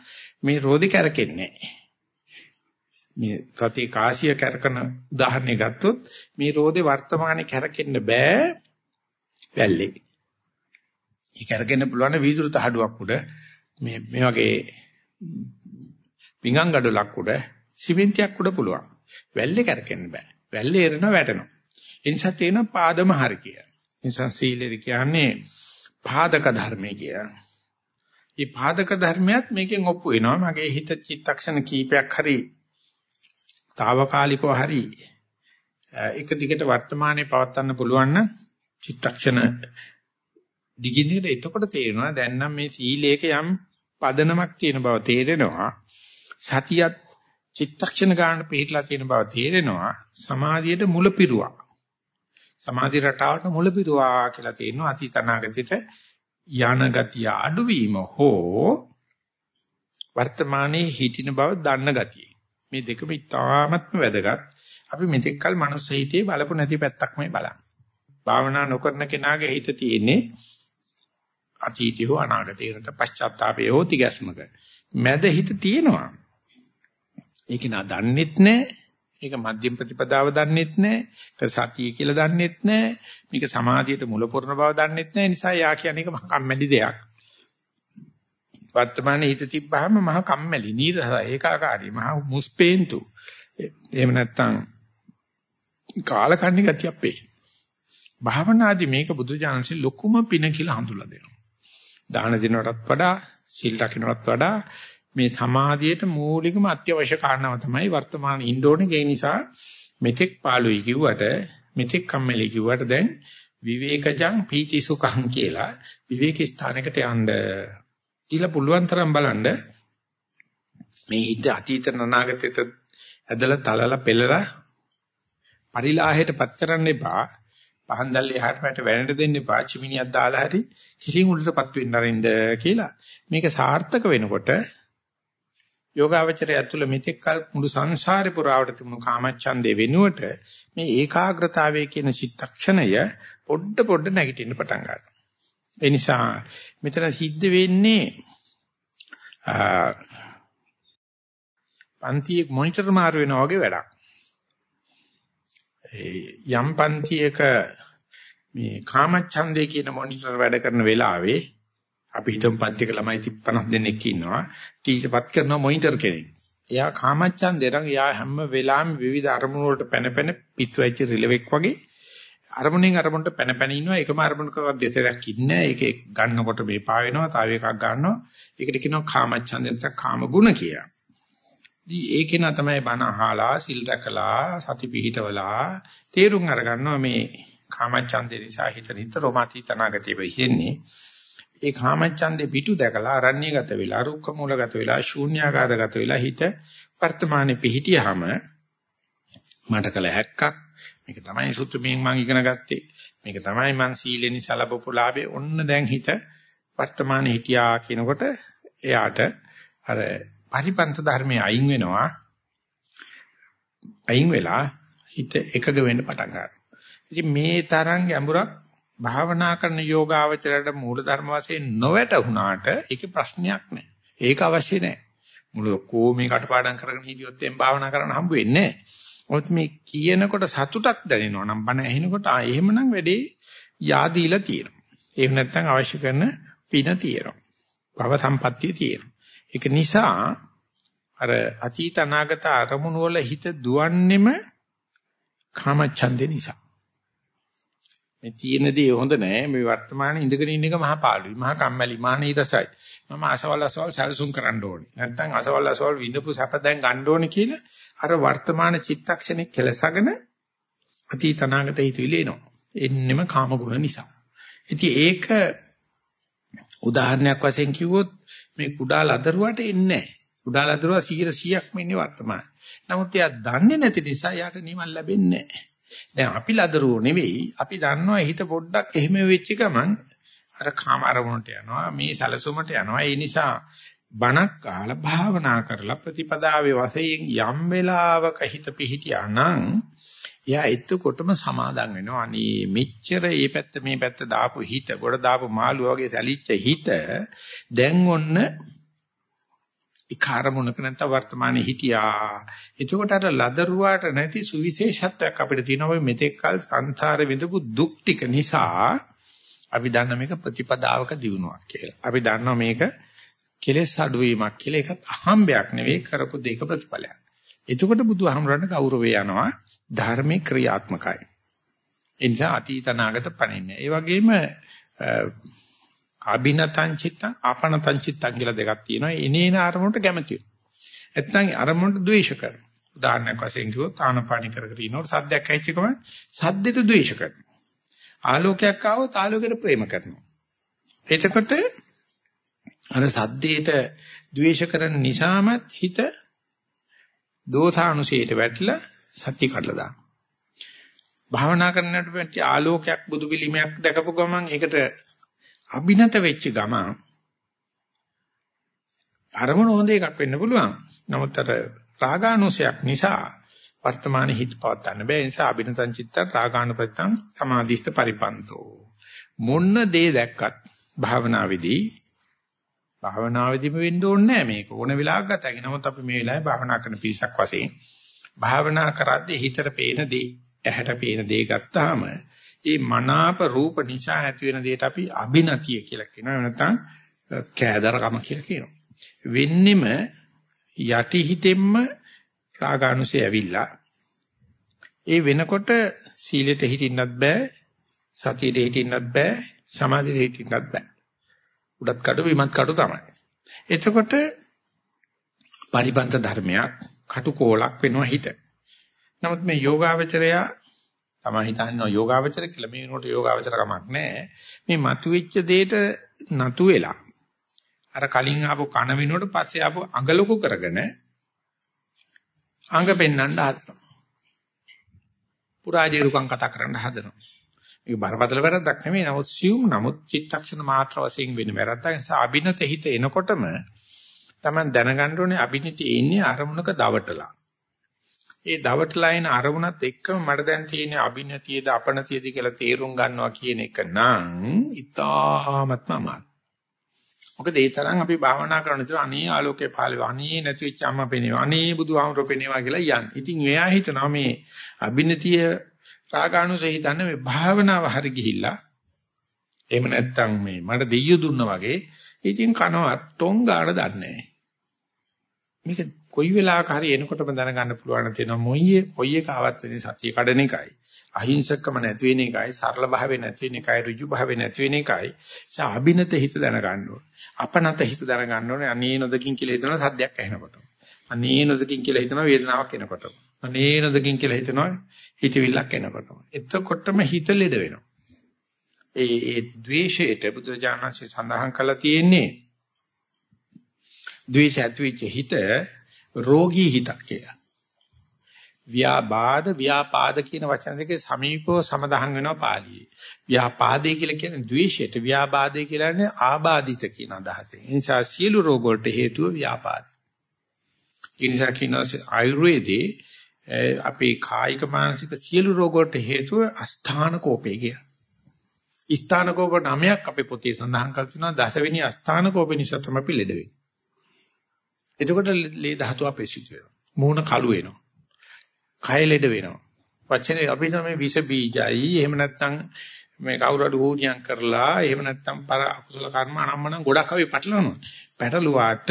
මේ රෝදි කැරකෙන්නේ මේ ප්‍රති කාසිය කැරකන උදාහරණය ගත්තොත් මේ රෝදේ වර්තමානයේ කැරකෙන්න බෑ වැල්ලේ. ඒ කැරකෙන්න පුළුවන් වීදුරු තහඩුවක් උඩ මේ මේ වගේ පිඟන් ගඩොලක් උඩ සිමෙන්තියක් උඩ පුළුවන්. වැල්ලේ කැරකෙන්න බෑ. වැල්ලේ එරෙනවා වැටෙනවා. ඒ නිසා තියෙන පාදම හරි කියලා. නිසා සීලෙද කියන්නේ පාදක ධර්මය කියලා. මේ පාදක ධර්මයක් මේකෙන් ඔප්පු වෙනවා. මගේ හිත චිත්තක්ෂණ කීපයක් හරි తాවකාලිකව හරි එක දිගට වර්තමානයේ පවත්වන්න පුළුවන් නම් චිත්තක්ෂණ දිගින් දිගට එතකොට තේරෙනවා දැන් නම් මේ සීලේක යම් පදනමක් තියෙන බව තේරෙනවා. සතියත් චිත්තක්ෂණ ගන්න පිටලා තියෙන බව තේරෙනවා. සමාධියට මුල පිරුවා. සමාධි රටාවට මුල පිරුවා කියලා තියෙනවා අතීත අනාගතයට යන ගතිය අඩුවීම හෝ වර්තමානයේ හිටින බව දන්න ගතිය. මේ දෙකම ඉතාමත්ම වැදගත්. අපි මෙතෙක් කල මනුස්ස හිතේ බලපු නැති පැත්තක්මයි බලන්නේ. භාවනා නොකරන කෙනාගේ හිත තියෙන්නේ අතීතය හෝ අනාගතය නැත්නම් පශ්චාත්තාපය හෝ තිගැස්මක. මැද හිත තියෙනවා. ඒක නා දන්නෙත් නැහැ. මේක මධ්‍යම ප්‍රතිපදාව දන්නෙත් නැහැ. ඒක සතිය කියලා දන්නෙත් නැහැ. මේක සමාධියට මුල පුරන බව දන්නෙත් නැහැ. නිසා යා කියන්නේ ඒක මහ කම්මැලි දෙයක්. වර්තමානයේ හිත තිබ්බහම මහ කම්මැලි, නීරස, ඒකාකාරී, මහ මුස්පේන්තු. එහෙම නැත්නම් කාලකන්ණි ගතියක් පේ. භාවනාදී මේක බුදුජානසී ලොකුම පින කියලා හඳුලා දෙනවා. දාන දිනවටත් වඩා, සිල් රකින්නටත් වඩා මේ සමාධියට මූලිකම අත්‍යවශ්‍ය කාරණාව තමයි වර්තමාන ඉන්ඩෝනේ ඒ නිසා මෙතෙක් පාළුයි කිව්වට මෙතෙක් කම්මැලි කිව්වට දැන් විවේකජං පීති සුඛං කියලා විවේක ස්ථානයකට යන්න. ඊළ පුළුවන් තරම් බලන්න මේ හිත අතීත අනාගතයට ඇදලා තලලා පෙළලා පරිලාහයටපත් කරන්න එපා. පහන් දැල්ලේ එහාට පැට වැනෙන්න දෙන්න එපා. චිමිනියක් දාලා හරි කිසිම උඩටපත් වෙන්න අරින්න කියලා. මේක සාර්ථක වෙනකොට යෝගාවචරය ඇතුළ මෙතෙක් කල මුළු සංසාරේ පුරාවට තිබුණු කාමච්ඡන්දේ වෙනුවට මේ ඒකාග්‍රතාවයේ කියන චිත්තක්ෂණය පොඩ පොඩ නැගිටින්න පටන් ගන්නවා. ඒ නිසා මෙතන සිද්ධ වෙන්නේ පන්තියේ මොනිටර් මාරු වෙනා වගේ වැඩක්. යම් පන්තියක මේ කාමච්ඡන්දේ කියන මොනිටර් වැඩ කරන වෙලාවේ අපි හිතමු පන්තික ළමයි 50 දෙනෙක් ඉන්නවා. ටීචර්පත් කරන මොනිටර් කෙනෙක්. එයා කාමච්ඡන්දේ නම් එයා හැම වෙලාවෙම විවිධ අරමුණු වලට පැන පැන පිටුවැච්ච රිලෙවෙක් වගේ අරමුණෙන් අරමුණට පැන පැන ඉන්නවා. එකම අරමුණකවත් දෙතරක් ඉන්නේ ඒක ගන්නකොට මේ පා වෙනවා, තව එකක් ගන්නවා. ඒකට කියනවා කාමච්ඡන්දේ නැත්නම් කාම ගුණ කියලා. ඉතින් ඒකේන තමයි බණ අහලා, සිල් රැකලා, සති පිහිටවලා තේරුම් අරගන්නවා මේ කාමච්ඡන්දේ නිසා හිත නිතරම අතීතනාගතේ වෙන්නේ. ඒ කාමච්ඡන්දේ පිටු දැකලා අරණ්‍යගත වෙලා රුක්ක මූලගත වෙලා ශූන්‍යාකාරගත වෙලා හිත වර්තමානයේ පිහිටියාම මට කල හැක්කක්. මේක තමයි සුත්‍රමයෙන් මම ඉගෙන ගත්තේ. මේක තමයි මං සීලෙනි සලබපු ලාභේ. ඔන්න දැන් හිත වර්තමානයේ හිටියා කියනකොට එයාට අර පරිපන්ත ධර්මයේ අයින් වෙනවා. අයින් වෙලා හිත එකග වෙන්න පටන් ගන්නවා. ඉතින් මේ තරම් ගැඹුරක් භාවනා කරන යෝගාවචරයට මූල ධර්ම වශයෙන් නොවැටුණාට ඒකේ ප්‍රශ්නයක් නැහැ. ඒක අවශ්‍ය නැහැ. මුළු කොමේ කටපාඩම් කරගෙන හිටියොත් එම් භාවනා කරන්න හම්බ වෙන්නේ නැහැ. මේ කියනකොට සතුටක් දැනෙනවා නම් බණ ඇහෙනකොට ආ එහෙමනම් වැඩේ yaadීලා තියෙනවා. එහෙම නැත්නම් අවශ්‍ය කරන පින තියෙනවා. භව සම්පත්තිය තියෙනවා. ඒක නිසා අර අතීත අනාගත අරමුණු වල හිත දුවන්නෙම කාමච්ඡන්දේ නිසා. මේ තියෙන දේ හොඳ නෑ. මේ වර්තමානයේ ඉඳගෙන ඉන්න එක මහා පාළුයි. මහා කම්මැලි, මහා නීරසයි. මම අසවල් අසවල් සැලසුම් කරන්න ඕනේ. නැත්නම් අසවල් අසවල් විඳපු සැප දැන් ගන්න ඕනේ කියලා අර වර්තමාන චිත්තක්ෂණේ කෙලසගෙන අතීත අනාගත හිතවිලි එනවා. එන්නෙම කාම ගුණ නිසා. ඉතින් ඒක උදාහරණයක් වශයෙන් කිව්වොත් මේ කුඩා ලදරුවට එන්නේ නැහැ. කුඩා ලදරුවා 100%ක්ම ඉන්නේ වර්තමාන. නමුත් එයා දන්නේ නැති නිසා යාට නිවන් ලැබෙන්නේ නැහැ. දැන් අපි ලදරුවෝ නෙවෙයි. අපි දන්නවා හිත පොඩ්ඩක් එහෙම වෙච්ච ගමන් අර කාම අරමුණට යනවා. මේ සැලසුමට යනවා. ඒ නිසා බණක් අහලා භාවනා කරලා ප්‍රතිපදාවේ වශයෙන් යම් වෙලාවක හිත පිහිටියා නම් එයා එතකොටම සමාදම් වෙනවා. අනේ මෙච්චර මේ පැත්ත මේ පැත්ත දාපු හිත, ගොඩ දාපු මාළුවා වගේ සැලිච්ච හිත දැන් ඔන්න ඉකාරමුණක නැත්නම් වර්තමානයේ හිටියා. එතකොට අර ලදරුවාට නැති සුවිශේෂත්වයක් අපිට තියෙනවා මෙතෙක් කල සංසාර විඳපු දුක් ටික නිසා අපි දන්න මේක ප්‍රතිපදාවක දිනුවක් කියලා. අපි දන්නවා මේක කෙලෙස් අඩුවීමක් කියලා. ඒකත් අහම්බයක් නෙවෙයි කරපු දෙක ප්‍රතිඵලයක්. එතකොට බුදුහාමරණ ගෞරවය යනවා. ධර්මේ ක්‍රියාත්මකයි. ඒ නිසා අතීත අනාගත පණින්නේ. ඒ වගේම අබිනතං චිත්තං ආපනතං චිත්තං කියලා දෙකක් තියෙනවා. එනේන අරමුණට කැමතියි. නැත්නම් අරමුණට ද්වේෂ කරනවා. උදාහරණයක් වශයෙන් කිව්වොත් ආනපානි කර කර ඉනකොට සද්දයක් ඇහිච්ච ගමන් සද්දෙට ද්වේෂ කරනවා. ආලෝකයක් ආවොත් ආලෝකයට ප්‍රේම කරනවා. එතකොට අර සද්දේට ද්වේෂ කරන නිසාමත් හිත දෝසානුසයට වැටලා සත්‍ය කඩලා දානවා. භාවනා කරනකොට පැච්ච ආලෝකයක් බුදු පිළිමයක් දැකපු ගමන් ඒකට අභිනත වෙච්ච ගමන් අරමුණ හොඳ එකක් වෙන්න පුළුවන්. නමුත් අර රාගානුසයක් නිසා වර්තමාන හිත පවත්න්න බෑ. ඒ නිසා අභිනතං චිත්තං රාගානුපත්තං සමාධිස්ත පරිපන්තෝ. මොන්න දේ දැක්කත් භාවනාවේදී භාවනාවේදීම වෙන්න ඕනේ නෑ මේක. ඕන වෙලාවක ගතයි. නමුත් අපි මේ වෙලාවේ භාවනා කරන පිරිසක් වශයෙන් භාවනා කරද්දී හිතට පේන දේ, ඇහැට පේන දේ ගත්තාම ඒ මනාප රූප නිසා ඇති වෙන දෙයට අපි අභිනතිය කියලා කියනවා. එහෙම නැත්නම් කෑදරකම කියලා කියනවා. වෙන්නෙම යටි හිතෙන්ම රාගානුසය ඇවිල්ලා ඒ වෙනකොට සීලෙට හිටින්නත් බෑ සතියට හිටින්නත් බෑ සමාධියට හිටින්නත් බෑ. උඩත් කඩු විමත් කඩු තමයි. එතකොට පරිපන්ත ධර්මයක් කටුකෝලක් වෙනවා හිත. නමුත් මේ යෝගාවචරයා තමයි හිතන්නේ යෝගාවචර කියලා. මේ වෙනකොට යෝගාවචර කමක් නැහැ මේ මතුවෙච්ච දෙයට නතු වෙලා අර කලින් ආපු කන විනෝඩ පස්සේ ආපු අඟලුකු කරගෙන අංග පෙන්වන්න හදනවා. පුරාජේරුකම් කතා කරන්න හදනවා. මේක බරපතල වැරද්දක් නෙමෙයි. නමුත් සියුම් නමුත් චිත්තක්ෂණ මාත්‍ර වශයෙන් වෙන වැරද්දක්. ඒ නිසා අභිනත හිත එනකොටම Taman දැනගන්න ඕනේ අභිනතයේ ඉන්නේ අරමුණක දවටලා. ඒ දවටලා එන අරමුණත් එක්කම මට දැන් තියෙන අභිනතියද අපනතියද කියලා තේරුම් ගන්නවා කියන එක නම් ඉතාමත්ම අමාරුයි. මොකද ඒ තරම් අපි භාවනා කරන විට අනේ ආලෝකේ පහළ අනේ නැති වෙච්ච අම්මා පෙනේවා අනේ බුදුහාමුදුර පෙනේවා කියලා යන්නේ. ඉතින් එයා හිතනවා මේ අභිනතිය රාගානුසය හිතන්නේ මේ භාවනාව හරි ගිහිල්ලා එහෙම නැත්තම් මේ මට දෙයියු දුන්නා වගේ ඉතින් කනවා ටොං ගාන දන්නේ මේක කොයි වෙලාවක හරි එනකොටම දැනගන්න පුළුවන් තියෙනවා මොයියේ කොයි එක ආවත් වෙන්නේ සතිය කඩන එකයි අහිංසකම නැති වෙන එකයි සරල භාවය නැති වෙන එකයි ඍජු භාවය නැති වෙන එකයි. ඒ අභිනත හිත දැනගන්න ඕනේ. අපනත හිත දැනගන්න ඕනේ. අනේ නොදකින් කියලා හිතනවා සද්දයක් ඇහෙනකොට අනේ නොදකින් කියලා හිතනවා වේදනාවක් එනකොට අනේ නොදකින් කියලා හිතනවා හිතවිල්ලක් එනකොට එතකොටම හිත ලෙඩ වෙනවා. ඒ ඒ ද්වේෂයට බුදුරජාණන්සේ සඳහන් කළා තියෙන්නේ ද්වේෂ ඇතිවෙච්ච හිත රෝගී හිතක් කියලා. ව්‍යාබාධ ව්‍යාපාද කියන වචන දෙකේ සමීපව සමදහන් වෙනවා පාළියේ. ව්‍යාපාදේ කියලා කියන්නේ ද්වේෂයට, ව්‍යාබාධේ කියලා කියන්නේ ආබාධිත කියන අදහසෙන්. ඒ නිසා සියලු රෝග වලට හේතුව ව්‍යාපාද. ඒ නිසා කියන ආයුර්වේදේ අපේ කායික මානසික සියලු රෝග වලට හේතුව අස්ථාන කෝපය කියලා. ස්ථාන කෝප නමයක් අපේ පොතේ සඳහන් කර තිනවා දසවෙනි අස්ථාන කෝප නිසා තමයි අපි ලෙඩ වෙන්නේ. එතකොට ලේ ධාතුව අපේසිත වෙනවා. මූණ කළු වෙනවා. කය ලෙඩ වෙනවා. වචනේ අපි තමයි විස බීජයි එහෙම නැත්නම් මේ කවුරු හරි හෝනියම් කරලා එහෙම නැත්නම් පර අකුසල කර්ම අනම්මනම් ගොඩක් අපි පැටලනවා. පැටලුවාට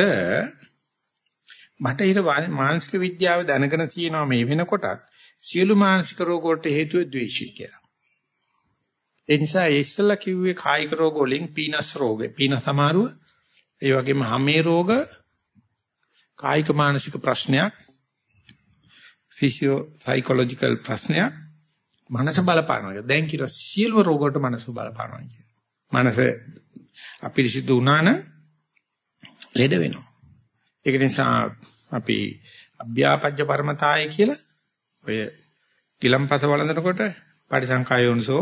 මට ඊට මානසික විද්‍යාව දැනගෙන තියෙනවා මේ වෙනකොටත් සියලු මානසික රෝග වලට හේතුව ද්වේෂය කියලා. ඒ නිසා ඒ ඉස්සෙල්ලා කිව්වේ කායික රෝග වලින් පීනස් රෝගේ පීනස් සමාරුව ඒ වගේම හැමේ රෝග කායික මානසික ප්‍රශ්නයක් ෆිසියෝ සයිකොලොජිකල් ප්‍රශ්නයක් මනස බලපානවා. දැන් කියන සියලුම රෝග වලට මනස බලපානවා කියන. මනස අපිරිසිදු වුණා නම් ලෙඩ වෙනවා. ඒක නිසා අපි අභ්‍යාපජ්ජ පරමතාය කියලා ඔය කිලම්පස වළඳනකොට පරිසංකායෝනසෝ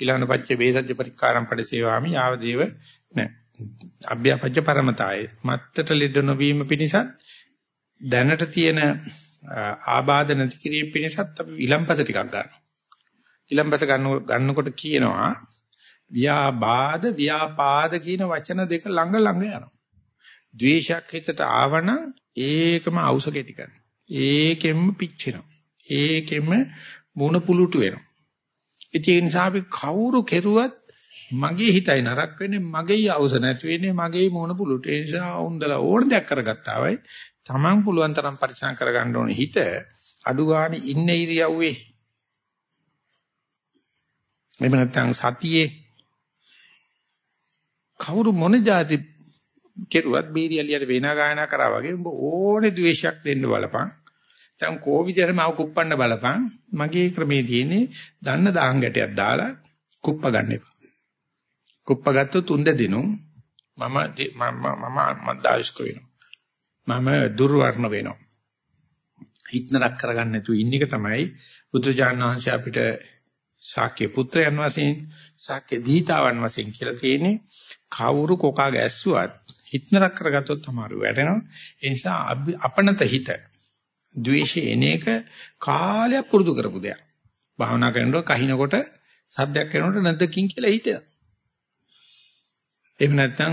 ඊළානපච්ච වේසජ්ජ පරික්කාරම් පරිසේවාමි ආව දේව නෑ අභ්‍යාපජ්ජ පරමතාය මත්තට ලෙඩ නොවීම පිණිසත් දැනට තියෙන ආබාධ නැති කිරීම පිණිසත් අපි විලම්පස ටිකක් ගන්නවා. විලම්පස ගන්න ගන්නකොට කියනවා ව්‍යාබාධ ව්‍යාපාද කියන වචන දෙක ළඟ ළඟ යනවා. ද්වේෂයක් හිතට ආවනම් ඒකම අවශ්‍ය කෙටි කරනවා. ඒකෙම පිච්චෙනවා. ඒකෙම මුණ පුලුටු වෙනවා. ඒ නිසා අපි කවුරු කෙරුවත් මගේ හිතයි නරක වෙන්නේ මගේ අවස නැති වෙන්නේ මගේ මොන පුලුට ඒ නිසා උන්දලා ඕන දෙයක් කරගත්තා වයි Taman පුළුවන් තරම් පරිසම් කරගන්න ඕනේ හිත අඩු ගානේ ඉන්න ඉරියව්වේ මෙන්න නැත්නම් සතියේ කවුරු මොන જાති කෙරුවත් බීරියලියට වේනා ගායනා කරා වගේ උඹ ඕනේ ද්වේෂයක් දෙන්න බලපන් දැන් කෝවිදයට මාව කුප්පන්න බලපන්. මගේ ක්‍රමේ තියෙන්නේ දන්න දාහන් ගැටයක් දාලා කුප්ප ගන්න එපා. කුප්ප ගත්තොත් උන්ද දිනු මම මම මම මද්දාවිස්ක වෙනවා. මම දුර්වර්ණ වෙනවා. හිටනක් කරගන්න නැතුව ඉන්න එක තමයි බුදුජාණන් වහන්සේ අපිට ශාක්‍ය පුත්‍රයන් වශයෙන් ශාක්‍ය දීතාවන් වශයෙන් කියලා තියෙන්නේ කවුරු කොකා ගැස්සුවත් හිටනක් කරගත්තොත් තමයි වැටෙනවා. ඒ නිසා අපනත හිත ද්වේෂය එන එක කාලයක් පුරුදු කරපු දෙයක්. භාවනා කරනකොට කහිනකොට සද්දයක් කරනකොට නැද්දකින් කියලා හිතෙනවා. එහෙම නැත්නම්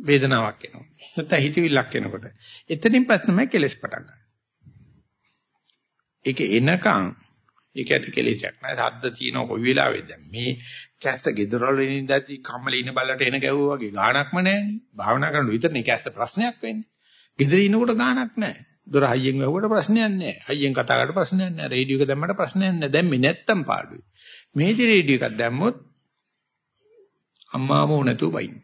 වේදනාවක් එනවා. නැත්නම් හිතවිල්ලක් එනකොට. එතනින් පස්සේ තමයි කෙලස් පටන් ගන්න. ඒක එනකන් ඒක ඇති කෙලෙසක් නෑ. සද්ද තියෙන කොයි වෙලාවෙද මේ කැස්ස ගෙදරවල ඉඳි කම්මලේ ඉන්න බල්ලට එන ගැවුවා වගේ ගාණක්ම නෑනේ. භාවනා කරනකොට විතරනේ කැස්ස ප්‍රශ්නයක් වෙන්නේ. ගෙදර ඉන්නකොට ගාණක් නෑ. දොර හයියෙන් වැහුවට ප්‍රශ්නයක් නැහැ. හයියෙන් කතා කරලා ප්‍රශ්නයක් නැහැ. රේඩියෝ එක දැම්මට ප්‍රශ්නයක් නැහැ. දැම්මේ නැත්තම් පාඩුයි. මේදි රේඩියෝ එකක් දැම්මොත් අම්මාම නැතුව වයින්.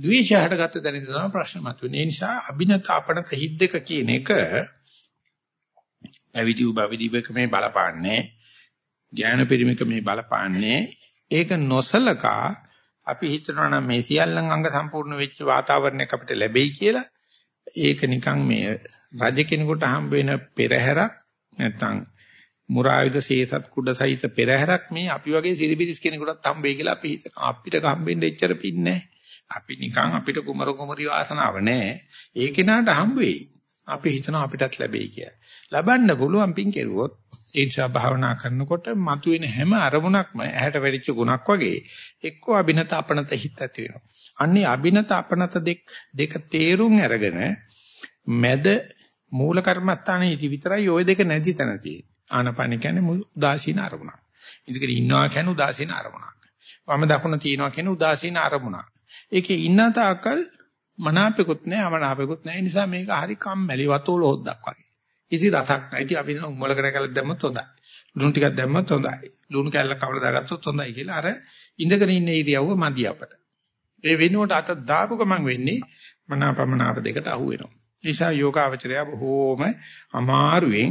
ද්වේෂය හටගත්ත දැනින් තමයි ප්‍රශ්න මතුවෙන්නේ. ඒ නිසා අභිනත අපනත හිත් දෙක කියන එක පැවිදි උභවිදිවක මේ බලපාන්නේ. ඥාන පරිමික මේ බලපාන්නේ. ඒක නොසලකා අපි හිතනවා නම් මේ සියල්ලන් අංග සම්පූර්ණ වෙච්ච වාතාවරණයක් අපිට ලැබෙයි කියලා ඒක නිකන් මේ රජ කෙනෙකුට හම්බ වෙන පෙරහැරක් නැත්නම් මුරායුධ සේසත් කුඩ සහිත පෙරහැරක් මේ අපි වගේ සිරිබිරිස් කෙනෙකුටත් හම්බෙයි කියලා අපි හිත අපිට හම්බෙන්න එච්චර පින්නේ අපි නිකන් අපිට කුමර කුමරි වාසනාව නැහැ ඒ කෙනාට හම්බ වෙයි අපි හිතනවා අපිටත් ලැබෙයි කියලා ලබන්න පුළුවන් පින් කෙරුවොත් ඒ නිසා භාවනා කරනකොට මතුවෙන හැම අරමුණක්ම ඇහැට වැටිච්ච ගුණක් වගේ එක්කෝ අබිනත අපනත හිත ඇති වෙනවා. අන්නේ අබිනත අපනත දෙක දෙක තේරුම් අරගෙන මැද මූල කර්මස්ථානයේ ඉති විතරයි ওই දෙක නැති තැන තියෙන්නේ. ආනපන කියන්නේ උදාසීන අරමුණක්. ඉතින් ඉන්නවා කියන්නේ උදාසීන අරමුණක්. වම දකුණ තියනවා කියන්නේ උදාසීන අරමුණක්. ඒකේ ඉන්න තාකල් මනාපෙකුත් නැහැ අමනාපෙකුත් නැහැ. නිසා මේක හරි කම්මැලි වතෝල හොද්දක් වගේ. කිසි රසක් නැහැ. ඉතින් අපි හිතන උඹල කර කැලක් දැම්මොත් හොඳයි. ලුණු ටිකක් දැම්මොත් හොඳයි. ලුණු කැල්ල කවල දාගත්තොත් හොඳයි කියලා අර ඉඳගෙන ඉන්න ඉරියව්ව මදි අපට. ඒ වෙනුවට අත දාපු ගමන් වෙන්නේ මනාපමනාප දෙකට අහු වෙනවා. නිසා යෝගාවචරය බොහෝම අමාරුවෙන්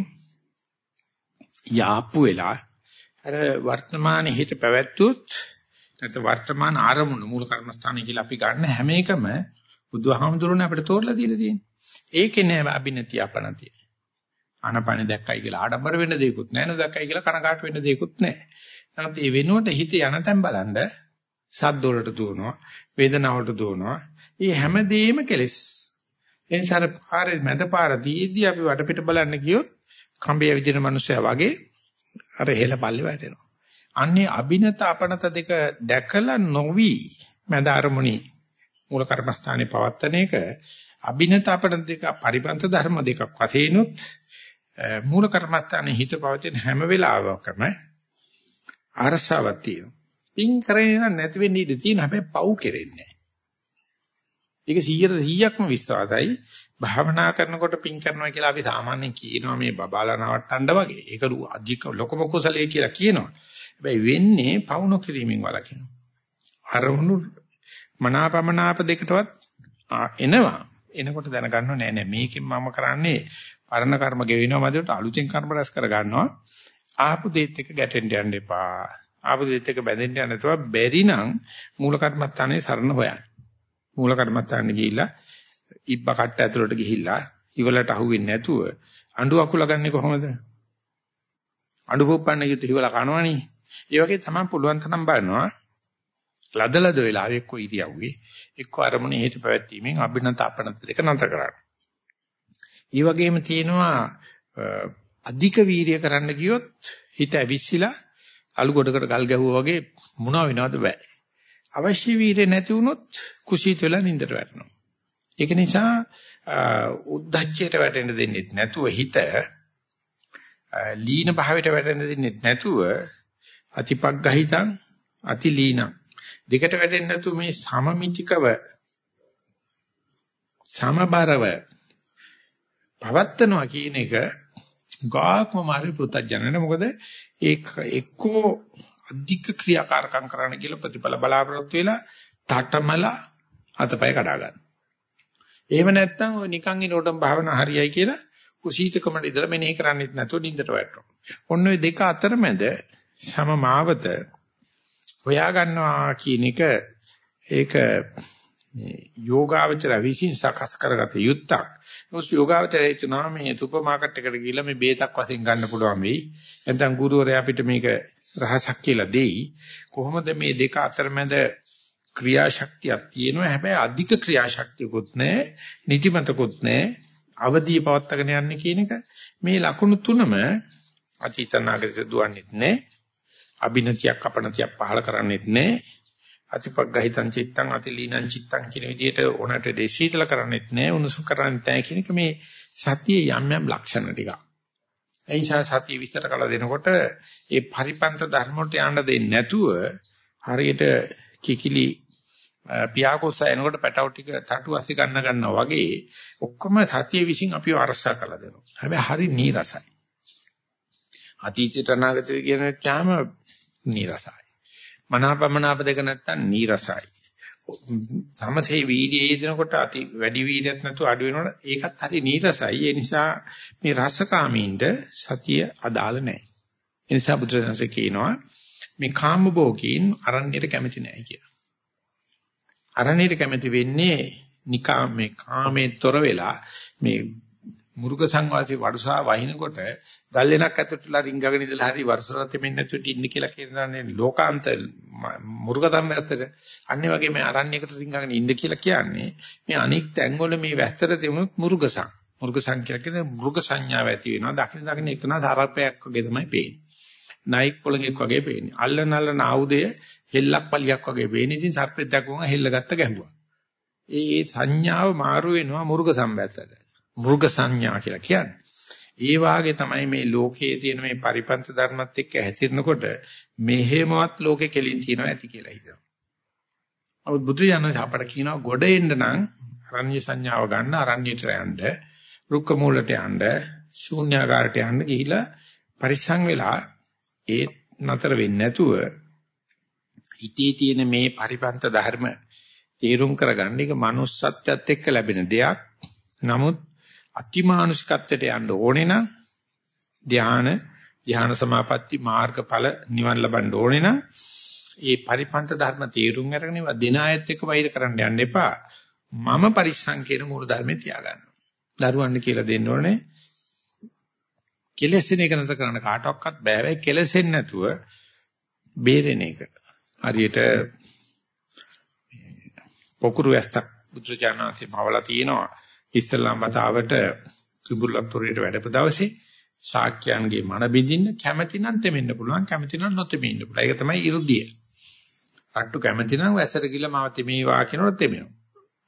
යාප්පු වෙලා අර වර්තමානයේ හිත පැවැත්වුවොත් නැත්නම් වර්තමාන ආරමුණු මූල කර්මස්ථානය කියලා අපි ගන්න හැම එකම බුදුහාමුදුරනේ අපිට තෝරලා දීලා තියෙන්නේ. ඒකේ නෑ අභිනති අපනතිය. ආනපන දැක්කයි කියලා ආඩම්බර වෙන්න දෙයක්වත් නැහැ නේද දැක්කයි කියලා කනකාට වෙන්න දෙයක්වත් නැහැ. නමුත් මේ වෙනුවට හිත යන තැන් බලන්න සද්ද වලට දුවනවා වේදනාව වලට දුවනවා. මේ හැමදේම කෙලෙස්. එනිසා පාරේ මැද පාර දීදී අපි වටපිට බලන්න ගියොත් කම්බේ විදින මිනිස්සයා වගේ අර හෙල පල්ලේ වැටෙනවා. අන්නේ අබිනත අපනත දෙක දැකලා නොවි මැද අරමුණි මූල කර්මස්ථානේ පවත්තන එක අබිනත අපනත දෙක පරිපන්ත ධර්ම දෙකක් වශයෙන්ුත් මූල කර්මත්තානේ හිත පවතින හැම වෙලාවකම අරසාවක් තියෙනවා. පින් කරේ නැති වෙන්න ඉඩ තියෙන හැබැයි පව් කෙරෙන්නේ නැහැ. ඒක 100ට 100ක්ම විශ්වාසයි. භාවනා කරනකොට පින් කරනවා කියලා අපි සාමාන්‍යයෙන් කියනවා මේ බබාලා නවත්තන්න වගේ. ඒක අධික ලොකම කුසලයේ කියලා කියනවා. හැබැයි වෙන්නේ පවුන කිරීමෙන් වලකිනවා. අරමුණු මනාපමනාප දෙකටවත් එනවා. එනකොට දැනගන්නව නෑ නෑ මේකෙන් මම කරන්නේ පරණ කර්ම ගෙවෙනවා මැදට අලුතෙන් කර්ම රැස් කර ගන්නවා. ආපු දෙයත් එක ගැටෙන්න යන්න එපා. ආපු දෙයත් එක බැඳෙන්න යන්න නැතුව බැරි නම් මූල කර්මත්තානේ සරණ හොයන්න. මූල කර්මත්තානේ ගිහිල්ලා ඉබ්බ කට්ට ඇතුළට ගිහිල්ලා ඉවලට අහුවෙන්නේ නැතුව අඬු අකුල ගන්නේ කොහොමද? අඬු පුප්පන්න යුතු ඉවල කනවනේ. ඒ වගේ තමයි පුළුවන් තරම් බලනවා. ලදලද වෙලාවෙ එක්ක ඉරියව්වේ එක්ක අරමුණේ හේතු පැවැත්වීමෙන් අභිනත අපනත දෙක නතර කරන්න. ඒ වගේම තියෙනවා අධික වීරිය කරන්න ගියොත් හිත ඇවිස්සিলা අලු ගොඩකට ගල් ගැහුවා වගේ මොනව වෙනවද බෑ. අවශ්‍ය වීරිය නැති වුණොත් කුසීත වෙලා නින්දට වැටෙනවා. ඒක නිසා උද්දච්චයට වැටෙන්න දෙන්නේ නැතුව හිත ලීන භාවයට වැටෙන්න දෙන්නේ නැතුව අතිපග්ගහිතං අතිලීනං දෙකට වැටෙන්නේ නැතුව මේ සමමිතිකව සමබරව පවත්නවා කියන එක ගාක්ම මාරි පුතඥන මොකද ඒක එක්කෝ අධික ක්‍රියාකාරකම් කරන්න කියලා ප්‍රතිඵල බලාපොරොත්තු වෙලා තටමල අතපය කඩා ගන්න. එහෙම නැත්නම් ඔය නිකන් ඉනෝටම භාවනා හරියයි කියලා කුසීතකමට ඉඳලා මෙනෙහි කරන්නෙත් නැතුව නින්දට වැටෙනවා. ඔන්න ඔය දෙක අතරමැද සමමාවත හොයා ගන්නවා කියන එක ඒක මේ යෝගාවචර විසින් සකස් කරගත යුත්තක්. මොස් යෝගාවචරය තුනා මේ සුපර් මාකට් එකට ගිහිල්ලා මේ බේතක් වශයෙන් ගන්න පුළුවන් වෙයි. නැත්නම් ගුරුවරයා අපිට මේක රහසක් කියලා දෙයි. කොහොමද මේ දෙක අතරමැද ක්‍රියාශක්තියක් තියෙනවා. හැබැයි අධික ක්‍රියාශක්තියකුත් නැහැ. නිදිමතකුත් නැහැ. අවදිය පවත්වාගෙන යන්නේ කියන එක මේ ලකුණු තුනම අතීත නාගරික දුවන්නේත් නැහැ. අබිනතියක් අපනතියක් පහල කරන්නේත් නැහැ. අතිපග්ගහිතං චිත්තං අතිලීනං චිත්තං කියන විදිහට ඕනට දෙශීතල කරන්නේත් නැහැ. උණුසුම් කරන්නේත් නැහැ කියන එක මේ සතියේ යම් යම් ලක්ෂණ ටික. ඒ නිසා සතිය විස්තර කළ දෙනකොට ඒ පරිපන්ත ධර්ම වලට යන්න දෙන්නේ නැතුව හරියට කිකිලි පියාකොස්ස එනකොට පැටව ටික තටු අසි ගන්න ගන්නවා වගේ ඔක්කොම සතිය විසින් අපිව අරසා කළ දෙනවා. හැබැයි හරි නීරසයි. අතීතයට අනාගතයට කියන ච්‍යාම නීරසයි. මනාපමනාප දෙක නැත්තම් නීරසයි. සමතේ වීර්යය යෙදෙනකොට අති වැඩි වීර්යයක් නැතුව අඩු වෙනකොට ඒකත් හරි නීරසයි. ඒ නිසා මේ රසකාමීන්ට සතිය අදාළ නැහැ. ඒ නිසා බුදුරජාණන්සේ කියනවා මේ කාම භෝගීන් අරණ්‍යයට කැමති නැහැ කියලා. අරණ්‍යයට කැමති වෙන්නේ නිකා මේ කාමයෙන් තොර වෙලා මේ මුර්ග සංවාසී වඩුසා වහිනකොට ගල් වෙනක් ඇතුළටලා රිංගගෙන ඉඳලා හරි වර්ෂ රතෙමින් නැතුව ඉන්න කියලා කියනනේ ලෝකාන්ත මුර්ගතම් ඇත්තට. අන්නේ වගේ මේ අරණ්‍යයකට රිංගගෙන ඉන්න කියලා කියන්නේ මේ අනික් තැන්වල මේ වැස්තර තිබුණොත් මුර්ගසං. මුර්ගසං කියලා කියන්නේ මෘග සංඥාව ඇති වෙනවා. දකින්න දකින්න එකන සරපයක් වගේ තමයි පේන්නේ. නයික් පොළඟෙක් වගේ පේන්නේ. අල්ලන අල්ලන ආයුධය හෙල්ලක් පලියක් වගේ පේන්නේ. ඉතින් සර්පෙක් දැක්වම හෙල්ල ගත්ත ගැහුවා ඒ සංඥාව මාරු වෙනවා මුර්ග සම්බැත්තට. මෘග සංඥා කියලා කියන්නේ. ඒ වාගේ තමයි මේ ලෝකයේ තියෙන මේ පරිපන්ත ධර්මත් එක්ක හැසිරෙනකොට මෙහෙමවත් ලෝකෙ කෙලින් තියෙනවා ඇති කියලා හිතනවා. අවුත් බුදු යන අපට කියනවා ගොඩ එන්න නම් අරණ්‍ය සංඥාව ගන්න අරණ්‍යයට යන්න, රුක්ක මූලට යන්න, ශූන්‍යාකාරයට යන්න ගිහිලා පරිස්සම් වෙලා ඒ නතර වෙන්නේ නැතුව හිතේ තියෙන මේ පරිපන්ත ධර්ම තේරුම් කරගන්න එක manussත්වයට එක්ක ලැබෙන දෙයක්. නමුත් අතිමානුෂිකත්වයට යන්න ඕනේ නම් ධාන ධාන සමාපatti මාර්ගඵල නිවන් ලබන්න ඕනේ නම් ඒ පරිපන්ත ධර්ම තේරුම් අරගෙන ඒවා දෙන ආයත් එක්ක වෛර කරන්න යන්න එපා. මම පරිස්සම් කියන මූල ධර්මේ තියාගන්න. දරුවන්ට කියලා දෙන්න ඕනේ. කෙලෙසෙන එක නැතර කරන්න කාටවත් බෑ. වෙයි කෙලෙසෙන්නේ නැතුව බේරෙන එක. හරියට පොකුරු ඇස්තක් බුද්ධජානනාංශේ මවලා තියෙනවා. ඉස්ලාම් වතාවට කිඹුල්ලත්තරේට වැඩපු දවසේ ශාක්‍යයන්ගේ මන බින්දින්න කැමැති නම් තෙමෙන්න පුළුවන් කැමැති නම් නොතෙමෙන්න පුළුවන්. ඒක තමයි 이르දිය. අට්ටු කැමැති නම් වැසට ගිහලා මාව තෙමී වා කියනොත් තෙමෙනවා.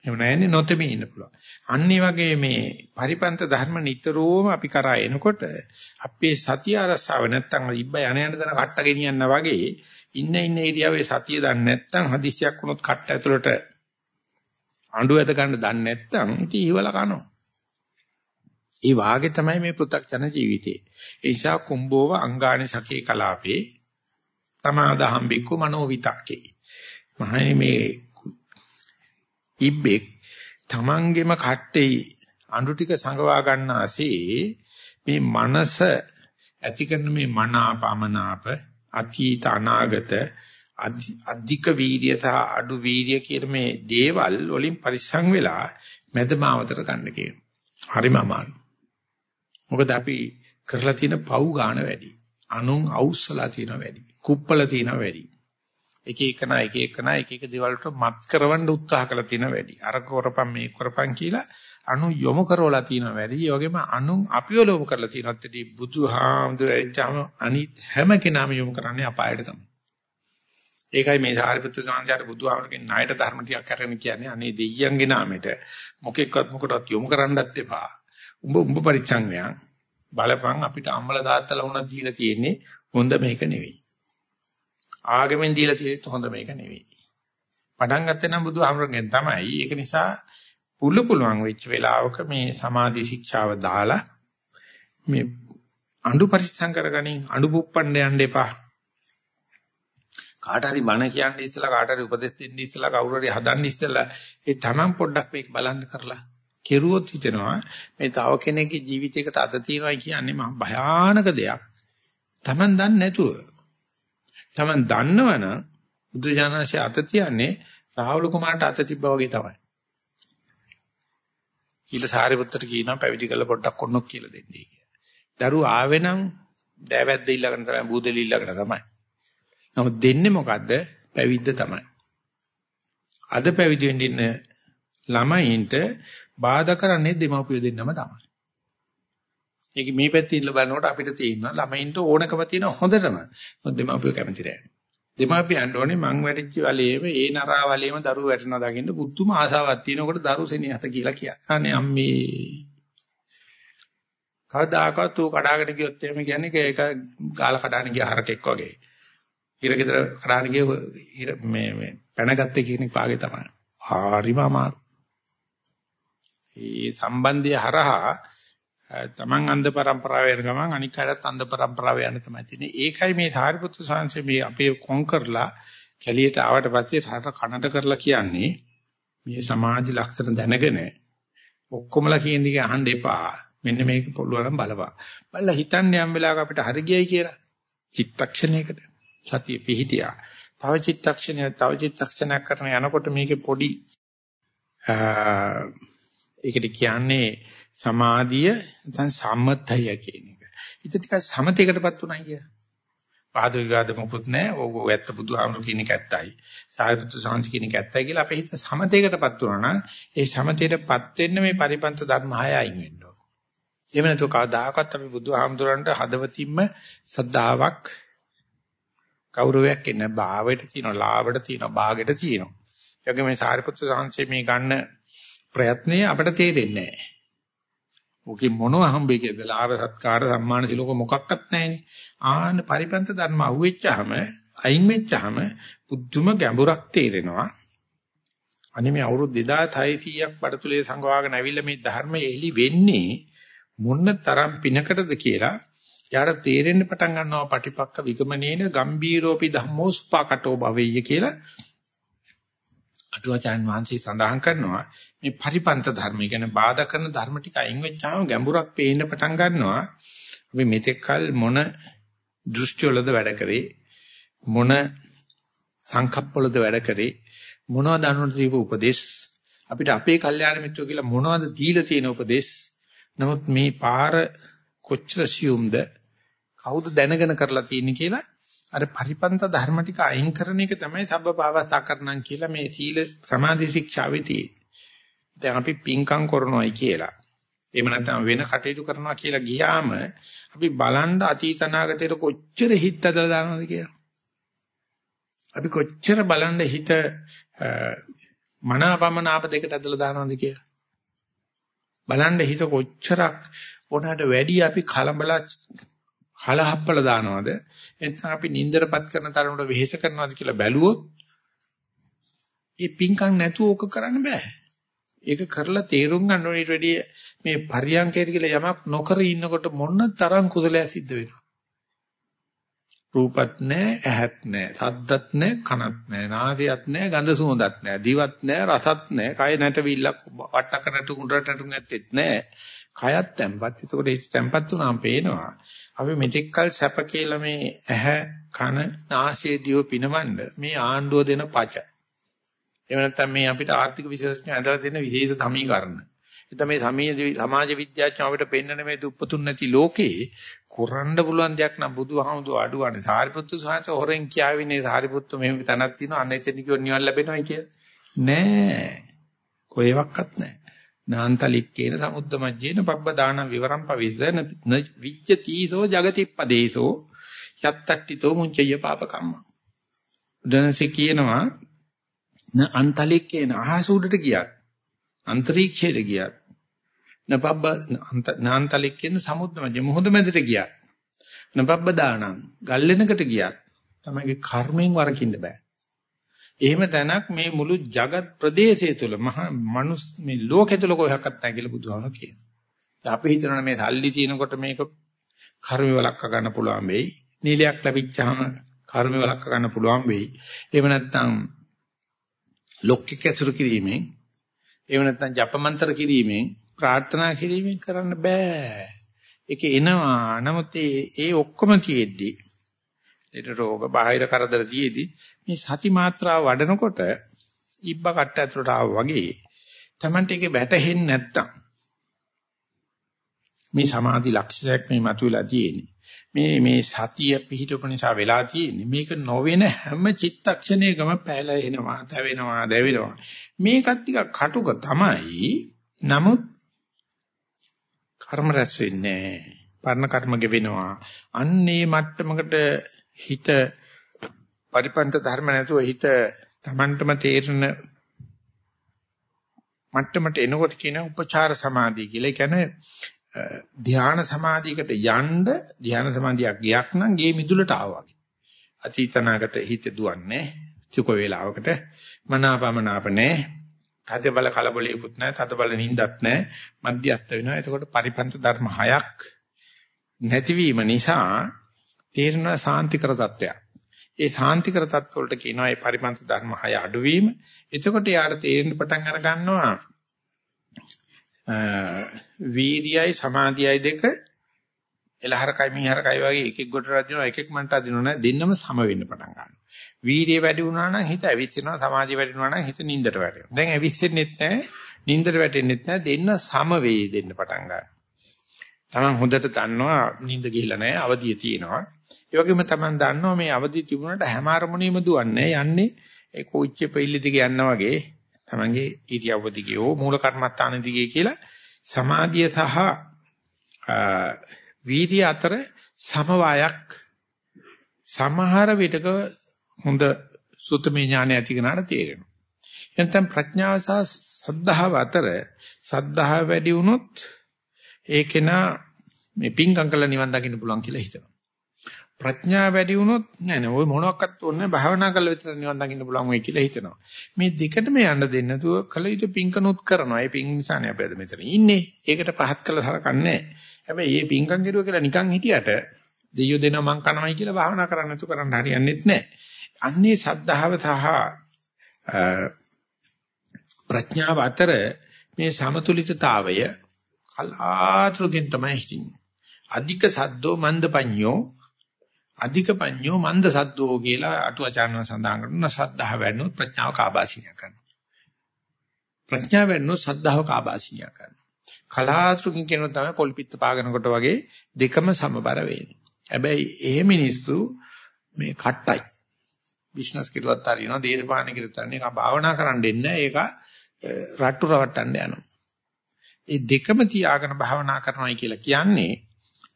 එහෙම නැන්නේ නොතෙමී ඉන්න පුළුවන්. අන්න වගේ මේ පරිපන්ත ධර්ම නිතරම අපි කරා එනකොට අපේ සතිය අරසාව නැත්තම් ඉබ්බ යන යන දන කට්ට ගෙනියන්න වගේ ඉන්න ඉන්න ඒරියාවේ සතිය දන්නේ නැත්තම් හදිසියක් වුණොත් කට්ට ඇතුළට අඬු ඇද ගන්න දන්නේ නැත්නම් ඉතින් ඉවල කනවා. ඒ වාගේ තමයි මේ පෘථග්ජන ජීවිතේ. ඒ නිසා කුම්භෝව අංගානි සකේ කලාපේ තමාදහම් බික්කු මනෝවිතක්කේ. මහණනි මේ ඉබ්බෙක් තමන්ගෙම කට්ටේ අඳු ටික සංගවා ගන්නාසේ මේ මනස ඇති කරන මේ මනාපමනාප අතීත අනාගත අධික වීර්ය සහ අඩු වීර්ය කියන මේ දේවල් වලින් පරිස්සම් වෙලා මැදමාවතට ගන්න කියන. හරිම අමාරු. මොකද අපි කරලා තියෙන පව් ගාන වැඩි. අනුන් අවුස්සලා තියෙන වැඩි. කුප්පල තියෙන වැඩි. එක එකනා එක එකනා එක එක දේවල් වලට මත් කරවන්න උත්සාහ කරලා තියෙන වැඩි. අර කරපම් මේ කරපම් කියලා අනු යොමු කරවලා තියෙන වැඩි. ඒ වගේම අනු අපිව ලොමු කරලා තියෙනත් ඇදී බුදුහාමුදුරෙන්චාම අනිත් හැම කෙනාම යොමු කරන්නේ අපායට තමයි. ඒකයි මේ සාරිපුත්‍ර සාංශාර බුදුහාමරගෙන් ණයට ධර්ම ටිකක් කරගෙන කියන්නේ අනේ දෙයියන්ගේ නාමෙට මොකෙක්වත් මොකටවත් යොමු කරන්නත් එපා. උඹ උඹ පරිච්ඡංගයන් බලපං අපිට අම්මල දාත්තලා වුණා දීලා තියෙන්නේ හොඳ මේක නෙවෙයි. ආගමෙන් දීලා තියෙන්නේ හොඳ මේක නෙවෙයි. පටන් ගත්තේ නම් බුදුහාමරගෙන් තමයි. ඒක නිසා පුළු පුළුවන් වෙච්ච වෙලාවක මේ සමාධි ශික්ෂාව දාලා මේ අඬු පරිස්සම් කරගනින් අඬු පුප්පන්න යන්න එපා. කාට හරි බණ කියන්නේ ඉස්සලා කාට හරි උපදෙස් දෙන්න ඉස්සලා කවුරු හරි හදන්න ඉස්සලා ඒ තමන් පොඩ්ඩක් මේක බලන්න කරලා කෙරුවොත් හිතෙනවා මේ තව කෙනෙක්ගේ ජීවිතයකට අත තියනවා කියන්නේ මහ භයානක දෙයක්. තමන් දන්නේ නැතුව. තමන් දන්නවනම් බුදුජානකසේ අත තියන්නේ රාහුල කුමාරට අත තිබ්බා වගේ තමයි. කියලා සාරිපුත්තට කියනවා පැවිදි කරලා පොඩ්ඩක් ඔන්නොක් කියලා දෙන්නේ කියලා. දරුවෝ ආවේ නම් දෑවැද්ද ඉල්ලගෙන තමයි බූදලි ඉල්ලගෙන තමයි. නමුත් දෙන්නේ මොකද්ද? පැවිද්ද තමයි. අද පැවිදි වෙන්න ඉන්න ළමයින්ට බාධා කරන්නේ දෙමාපියෝ දෙන්නම තමයි. ඒක මේ පැත්තේ ඉන්න බලනකොට අපිට තියෙනවා ළමයින්ට ඕනකම තියෙන හොඳටම. මොකද දෙමාපියෝ කැමති නැහැ. දෙමාපියන්ට ඕනේ මං වැටිච්ච වලේම ඒ නරා වලේම දරුවෝ වැටෙනවා දකින්න පුදුම ආසාවක් තියෙනකොට දරුවෝ සෙනෙහත කියලා කියන්නේ. අනේ අම්මේ. කවදාකවත් ඌ කඩාගෙන ගියොත් එහෙම කියන්නේ ඒක ගාල කඩාන ගිය හරකෙක් වගේ. ඉරගෙදර කරාන ගිය මේ මේ පැනගත්තේ කෙනෙක් වාගේ තමයි. හරිම අමාරු. ඒ සම්බන්ධය හරහා තමන් අන්ධ પરම්පරාව යන ගමන් අනික් අයත් අන්ධ પરම්පරාව යන තමයි තියෙන්නේ. ඒකයි මේ සාරිපුත්‍ර සංසය මේ අපේ කොන් කරලා කැලියට ආවට පස්සේ රට කනට කරලා කියන්නේ මේ සමාජ ලක්ෂණ දැනගෙන ඔක්කොමලා කියන දේ අහන්න එපා. මෙන්න මේක පොළොවරම් බලපන්. බලලා හිතන්නේ යම් වෙලාවක අපිට හරි ගියයි කියලා. චිත්තක්ෂණයකට. සතිය පිහිටියා. තව චිත්තක්ෂණයක් තව චිත්තක්ෂණයක් කරන යනකොට මේකේ පොඩි ඒකට කියන්නේ සමාධිය නැත්නම් සම්මතය කියන එක. ඉත ටිකක් සමතේකටපත් උනායි කිය. පාද විවාද මොකුත් නැහැ. ඕක ඇත්ත බුදුහාමුදුරු කියන එක ඇත්තයි. සාහිත්‍ය සාංශ කියන එක ඇත්තයි කියලා අපේ හිත සමතේකටපත් වුණා නම් ඒ සමතේටපත් වෙන්න මේ පරිපන්ත ධර්ම හය අයින් වෙන්න ඕන. එහෙම නැතුව කවදාකවත් අපි බුදුහාමුදුරන්ට හදවතින්ම සද්ධාාවක් කෞරවයක් එන්නේ භාවයට තියෙනවා, ලාභයට තියෙනවා, භාගයට තියෙනවා. ඒ වගේම මේ සාරිපුත්‍ර සාංශේ මේ ගන්න ප්‍රයත්නය අපිට තේරෙන්නේ නැහැ. ඔකේ මොනව හම්බෙකේද? ලාභ සත්කාර සම්මාන සිලෝක මොකක්වත් නැහැනේ. ආන පරිපන්ත ධර්ම අහුවෙච්චාම අයින් වෙච්චාම පුදුම ගැඹුරක් තේරෙනවා. අනේ මේ අවුරුදු 2600ක් බඩතුලේ සංගවාගෙන ඇවිල්ලා මේ ධර්මය එලි වෙන්නේ මොන තරම් පිනකටද කියලා යාට තේරෙන්න පටන් ගන්නවා පටිපක්ක විගමනේන ගම්බීරෝපි ධම්මෝ සුපාකටෝ භවෙය්‍ය කියලා. අටුවාචාන් වහන්සේ සඳහන් කරනවා මේ පරිපන්ත ධර්ම කියන්නේ බාධා කරන ධර්ම ටික අයින් වෙච්චාම ගැඹුරක් පේන්න පටන් ගන්නවා. අපි මෙතෙක් කල මොන දෘෂ්ටි වලද වැඩ කරේ? මොන සංකප්ප වලද වැඩ කරේ? මොනවද අනුන්ට දීපු උපදේශ අපිට අපේ කල්යාණ මිත්‍රෝ කියලා මොනවද දීලා තියෙන උපදේශ නමුත් මේ පාර කොච්චර සියුම්ද? කවුද දැනගෙන කරලා තියෙන්නේ කියලා අර පරිපන්ත ධර්ම ටික අයින් කරන එක තමයි සබ්බපාවසා කරනම් කියලා මේ සීල සමාධි ශික්ෂාවේ තියෙන්නේ. දැන් අපි පිංකම් කරනවායි කියලා. එහෙම නැත්නම් වෙන කටයුතු කරනවා කියලා ගියාම අපි බලන්න අතීත අනාගතයට කොච්චර හිත ඇදලා දානවද කියලා. අපි කොච්චර බලන්න හිත මනාපමනාප දෙකට ඇදලා දානවද කියලා. බලන්න හිත කොච්චරක් ඕනකට වැඩි අපි කලබල හලහප්පල දානවද එතන අපි නින්දරපත් කරන තරමට වෙහෙස කරනවද කියලා බැලුවොත් ඒ පිංකම් නැතුව ඕක කරන්න බෑ ඒක කරලා තේරුම් ගන්න ඕනේ ඊට වැඩිය මේ පරියන්කයට කියලා යමක් නොකර ඉන්නකොට මොන තරම් කුසලයක් සිද්ධ වෙනවද? රූපත් නැහැ, ඇහත් නැහැ, සද්දත් නැහැ, කනත් නැහැ, නාසයත් නැහැ, ගඳ සුවඳත් නැහැ, දිවත් නැහැ, රසත් නැහැ, කය නැටවිල්ලක් වට්ටකරට කුඬරට නැත්තේත් නැහැ. කයත් තැම්පත්. ඒකට ඒ තැම්පත් වුණාම පේනවා. අපි මෙතෙක්කල් සැප කියලා මේ ඇහ, කන, නාසය, දිව පිනවන්න මේ ආණ්ඩුව දෙන පච. එහෙම නැත්නම් මේ අපිට ආර්ථික විශේෂඥ ඇඳලා දෙන විශේෂ සමීකරණ. එතන මේ සමාජ විද්‍යාඥයෝ අපිට පෙන්වන මේ දුප්පතුන් නැති ලෝකේ කරන්න පුළුවන් දෙයක් නම් බුදුහාමුදුර අඩුවනේ. සාරිපුත්තු සාංශ හොරෙන් කියාවිනේ සාරිපුත්තු මෙහෙම තැනක් තියෙනවා අන්න එතන කිව්ව නිවන් ලැබෙනවයි කියලා. නෑ. කොහෙවත් නෑ. නාන්තලික්කේන සමුද්දමජ්ජේන පබ්බදාන විවරම් පවිද්දන විච්ඡතීසෝ జగතිප්පදේසෝ යත්තට්ටිතෝ මුංචය පාපකම්ම. උදනසේ කියනවා න අන්තලික්කේන අහස උඩට ගියත් අන්තරීක්ෂයට ගියත් නපබ්බ නාන්තලික්කේන සමුද්දමජ්ජ මුහුද මැදට ගියත් නපබ්බදානං ගල්ලෙනකට ගියත් තමයි කර්මයෙන් වරකින්න බෑ. එහෙම තැනක් මේ මුළු జగත් ප්‍රදේශය තුල මහා මනුස් මේ ලෝකෙ තුල කොහොක්වත් නැහැ කියලා බුදුහාම කියනවා. අපි හිතනවා මේ සල්ලි තියෙනකොට මේක කර්ම වලක්ක ගන්න පුළුවන් වෙයි. නීලයක් ලැබිච්චාම කර්ම වලක්ක ගන්න පුළුවන් වෙයි. එහෙම නැත්නම් ලොක්කෙක් ඇසුරු කිරීමෙන් එහෙම නැත්නම් ජපමන්ත්‍ර කිරීමෙන් ප්‍රාර්ථනා කිරීමෙන් කරන්න බෑ. ඒක එනවා. නමුත් ඒ ඔක්කොම තියෙද්දි ඊට රෝග බාහිර කරදර තියේදී මේ සති මාත්‍රාව වඩනකොට ඉබ්බ කට්ට ඇතුලට ආවා වගේ Tamante එකේ වැටෙන්නේ නැත්තම් මේ සමාධි ලක්ෂණයක් මේ මතුවලා තියෙන්නේ. මේ මේ සතිය පිහිටුප නිසා වෙලා තියෙන්නේ. මේක නොවන හැම චිත්තක්ෂණයකම පැහැලා එනවා තැවෙනවා දැවෙනවා. මේකත් ටිකක් කටුක තමයි. නමුත් කර්ම රැස් වෙන්නේ පරණ කර්ම ගෙවෙනවා. අන්නේ මට්ටමකට හිත පරිපන්ත ධර්ම නැතුව හිත Tamanටම තේරෙන මට්ටමට එනකොට කියන උපචාර සමාධිය කියලා. ඒ කියන්නේ ධ්‍යාන සමාධියකට යන්න ධ්‍යාන සමාධියක් ගියක් නම් ගේ මිදුලට ආවා වගේ. අතීතනාගත හිත දුවන්නේ චුක වේලාවකට මනාපමනාප නැහැ. තද බල කලබලයකුත් නැහැ. තද බල නින්දත් නැහැ. මධ්‍යස්ත වෙනවා. එතකොට පරිපන්ත ධර්ම හයක් නැතිවීම නිසා තේරෙන සාන්තිකර තත්වයක්. ඒ සාන්තිකර තත්ත්ව වලට කියනවා ඒ පරිමන්ත ධර්ම හය අඩුවීම. එතකොට යාට තේරෙන්න පටන් අර ගන්නවා වීර්යයි සමාධියයි දෙක එලහරකයි මිහරකයි වගේ එකෙක් කොට රදිනවා එකෙක් මන්ට අදිනවා නෑ දෙන්නම සම වෙන්න පටන් ගන්නවා. වීර්යය වැඩි වුණා නම් හිත ඇවිස්සෙනවා සමාධිය වැඩි වුණා නම් හිත නින්දට වැටෙනවා. දැන් ඇවිස්සෙන්නෙත් නෑ නින්දට වැටෙන්නෙත් නෑ දෙන්න සම වේයි දෙන්න පටන් ගන්නවා. Taman හොඳට දන්නවා නින්ද ගිහිල්ලා නෑ අවදිය තියෙනවා. ඒ වගේම Taman දන්නවා මේ අවදි තිබුණාට හැම අරමුණෙම දුවන්නේ යන්නේ ඒ කොච්චි පෙල්ල දිගේ යනවා වගේ Tamanගේ ඉරියව්ව දිගේ ඕ මූල කර්මත්තාන දිගේ කියලා සමාධිය සහ වීර්ය අතර සමவாயක් සමහර විටක හොඳ සුතමේ ඥානය ඇති කෙනාට තේරෙනවා. එතෙන් ප්‍රඥාව සහ සද්ධාව අතර සද්ධාව වැඩි වුණොත් ඒකේනා මේ පිංකම් කළ නිවන් දකින්න පුළුවන් කියලා හිතනවා. ප්‍රඥා වැඩි වුණොත් නෑ නෑ ওই මොනවත් ඕනේ භාවනා කළා විතර නිවන් දකින්න පුළුවන් වෙයි කියලා හිතනවා. මේ දෙකටම යන්න දෙන්න නැතුව කල යුතු පිංකනොත් කරනවා. ඒ පිං නිසානේ අපි අද මෙතන ඉන්නේ. ඒකට පහත් කළ සලකන්නේ හැබැයි මේ පිංකම් කෙරුවා කියලා නිකන් හිටියට දෙයියෝ දෙනවා මං කනවයි කියලා භාවනා කරන්න නැතුව කරන්න හරියන්නේත් නෑ. අන්නේ සද්ධාව සහ ප්‍රඥාව අතර මේ සමතුලිතතාවය කලාතුරකින් තමයි හිටින්නේ. අධික සද්දෝ මන්දපඤ්ඤෝ අධික පඤ්ඤෝ මන්ද සද්දෝ කියලා අටුවාචාර්යන සඳහන් කරන සද්ධාව වැඩනොත් ප්‍රඥාව කාබාසිනිය කරනවා. ප්‍රඥාව වැඩනොත් සද්ධාව කාබාසිනිය කරනවා. කලාතුරකින් කියනවා තමයි පොල්පිට පාගනකොට වගේ දෙකම සමබර වෙන්නේ. හැබැයි එහෙ මිනිස්සු මේ කට්ටයි. බිස්නස් කිරුවත් හරිනවා දේශපාලන කිරුවත් හරිනවා ඒක භාවනා කරන්න දෙන්නේ ඒක රට්ටු රවට්ටන්න යනවා. ඒ දෙකම තියාගෙන භාවනා කරනවායි කියලා කියන්නේ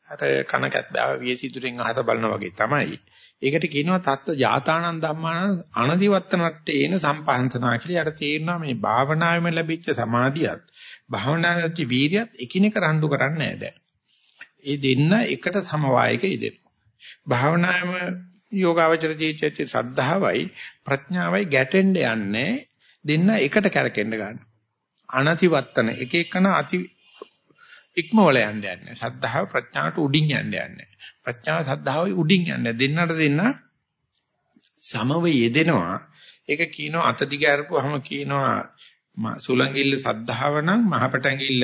අර කනකත් බාව වියසිතුරෙන් අහත බලනවා වගේ තමයි. ඒකට කියනවා තත්ත ජාතානන් ධම්මාන අනදිවත්තනට එන සම්පහන්සනා කියලා. යට තේරෙනවා මේ භාවනාවෙම ලැබිච්ච සමාධියත් භාවනාවේ වීරියත් එකිනෙක රණ්ඩු කරන්නේ නැහැ දැන්. ඒ දෙන්න එකට සමவாயක ඉදෙනවා. භාවනාවෙම යෝගාවචර ජීවිතයේ සද්ධාවයි ප්‍රඥාවයි ගැටෙන්න යන්නේ දෙන්න එකට කැරකෙන්න ගන්න. අනතිවත්තන එක එකන අති ඉක්මවල යන්න යන්නේ. සද්ධාව ප්‍රඥාවට උඩින් යන්න යන්නේ. ප්‍රඥාව සද්ධාවයි උඩින් යන්නේ. දෙන්නට දෙන්න සමව යෙදෙනවා. ඒක කියනවා අත දිග අරපුවාම කියනවා සුලංගිල්ල සද්ධාව නම් මහපටංගිල්ල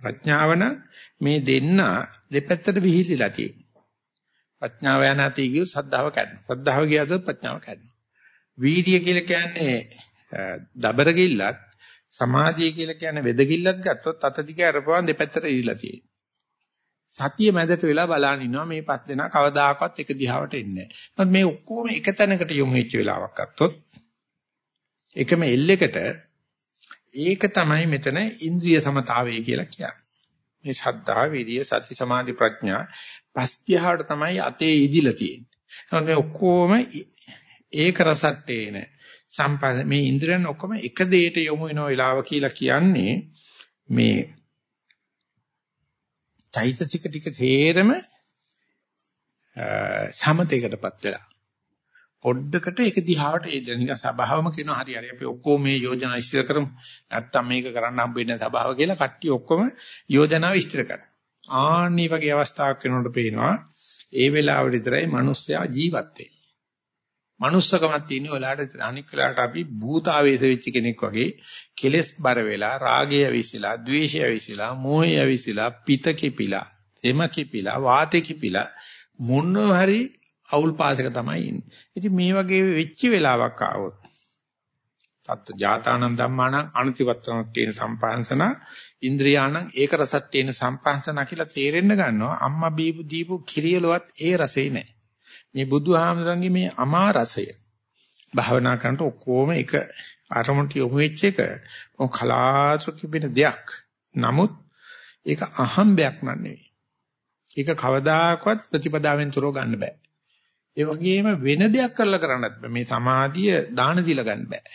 ප්‍රඥාව නම් මේ දෙන්න දෙපැත්තට විහිදලා තියෙනවා. ප්‍රඥාව යනාති කියු සද්ධාව කැඩෙනවා. සද්ධාව ගියද ප්‍රඥාව කැඩෙනවා. වීර්ය කියලා කියන්නේ දබර ගිල්ලත් සමාධිය කියලා කියන්නේ වෙද ගිල්ලත් ගත්තොත් අත දිග අරපුවාන් දෙපැත්තට ඉරිලා තියෙනවා. සතිය මැදට වෙලා බලන් ඉන්නවා මේ පස් දෙනා කවදාකවත් එක දිහාවට එන්නේ නැහැ. මේ ඔක්කොම එක තැනකට යොමු වෙච්ච වෙලාවක් ගත්තොත් එකම එල්ලෙකට ඒක තමයි මෙතන ඉන්ද්‍රිය සමතාවය කියලා කියන්නේ. මේ සද්ධා, විරිය, සති, සමාධි, ප්‍රඥා පස් දිහාට තමයි අතේ ඉදිලා තියෙන්නේ. මේ ඔක්කොම ඒක රසට්ටේන සම්පද මේ ඉන්ද්‍රයන් ඔක්කොම එක දෙයට යොමු වෙන වෙලාව කියලා කියන්නේ මේ චෛතසික ටික තේරම සමතේකටපත් වෙලා. පොඩ්ඩකට ඒක දිහාට ඒ නිකන් සබාවම කියනවා හරි හරි අපි ඔක්කොම මේ යෝජනා ඉස්තර කරමු. නැත්තම් මේක කරන්න හම්බෙන්නේ සබාව කියලා කට්ටිය ඔක්කොම යෝජනාව ඉස්තර කරනවා. ආන්නී වගේ අවස්ථාවක් වෙනකොට පේනවා ඒ වෙලාවට විතරයි මිනිස්සයා ජීවත් වෙන්නේ. Manussකමක් තියෙන වෙලාවට අනික් වෙලාවට අපි භූත ආවේශ වෙච්ච කෙනෙක් වගේ කෙලස් බර වෙලා රාගය ඇවිසිලා ද්වේෂය ඇවිසිලා මෝහය ඇවිසිලා පිත කිපිලා තෙම කිපිලා වාතේ කිපිලා මොනවා හරි අවුල් පාසක තමයි ඉන්නේ. ඉතින් මේ වගේ වෙච්ච වෙලාවක් ආවොත් තත් ජාතානං ධම්මානං අනතිවත්තන තේන සම්පාංශන ඉන්ද්‍රියාණං ඒක රසට්ටේන සම්පාංශන කියලා තේරෙන්න ගන්නවා අම්මා බීපු දීපු කිරියලවත් ඒ රසේ නැහැ. මේ බුදුහාමරංගේ මේ අමා රසය භාවනා කරනකොට ඔක්කොම එක අරමුණට යොමු වෙච්ච එක මොක කලාතුරකින් වෙන දෙයක්. නමුත් ඒක අහම්බයක් නෙවෙයි. ඒක කවදාකවත් ප්‍රතිපදාවෙන් තොරව ගන්න බෑ. ඒ වගේම වෙන දෙයක් කරලා කරන්නත් බෑ. මේ සමාධිය දාන දීලා ගන්න බෑ.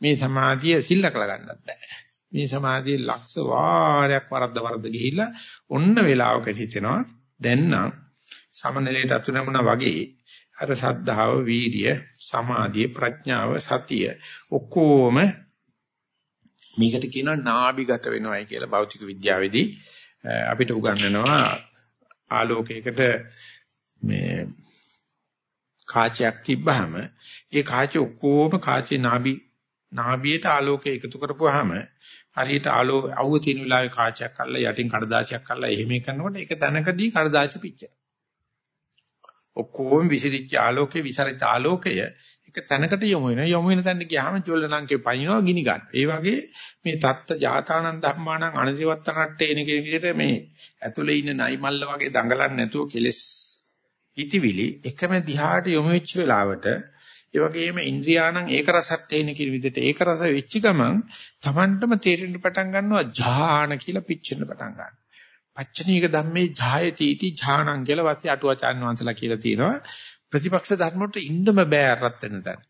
මේ සමාධිය සිල්ල කළ ගන්නත් බෑ. මේ සමාධිය ලක්ෂ වාරයක් වරද්ද වරද්ද ගිහිල්ලා ඔන්න වෙලාවකට හිතෙනවා දැන් නම් සමනලයට අතුනමුණා වගේ අර සද්ධාව, වීර්ය, සමාධිය, ප්‍රඥාව, සතිය ඔක්කොම මේකට කියනවා නාභිගත වෙනවයි කියලා භෞතික විද්‍යාවේදී අපිට උගන්වනවා ආලෝකයකට මේ කාචයක් තිබ්බහම ඒ කාච ඔක්කොම කාචේ නාභි නාභියට ආලෝකය එකතු කරපුවාම හරියට ආලෝක අවුව තියෙන වෙලාවේ කාචයක් අල්ල යටින් කඩදාසියක් අල්ල එහෙම කරනකොට ඒක තනකදී කඩදාසි පිච්චෙනවා. ඔක්කොම විසිරිච්ච ආලෝකේ විසරිච්ච ආලෝකය එක තැනකට යොමු වෙනවා. යොමු වෙන තැනට ගියාම චොල්ලනංකේ පනිනවා ගිනි ගන්න. ඒ වගේ මේ தත්ත ජාතානන් ධම්මානං අනදිවත්තනට්ට එන විදිහට මේ ඇතුලේ ඉන්න නයි මල්ල වගේ දඟලන්නේ නැතුව කෙලස් හිතවිලි එකම දිහාට යොමු වෙච්ච වෙලාවට ඒ වගේම ඉන්ද්‍රියාණං ඒක රසත් එන කියන විදිහට ඒක රස වෙච්ච ගමන් Tamanටම තේරෙන්න පටන් ගන්නවා ඥාන කියලා පිච්චෙන්න පටන් ගන්නවා. පච්චනීක ධම්මේ ජායති इति ඥානං කියලා වාසිය අටුවාචාන් වහන්සලා කියලා තියෙනවා. ප්‍රතිපක්ෂ ධර්ම වලට ඉන්නම බෑ අරත් වෙන තැන.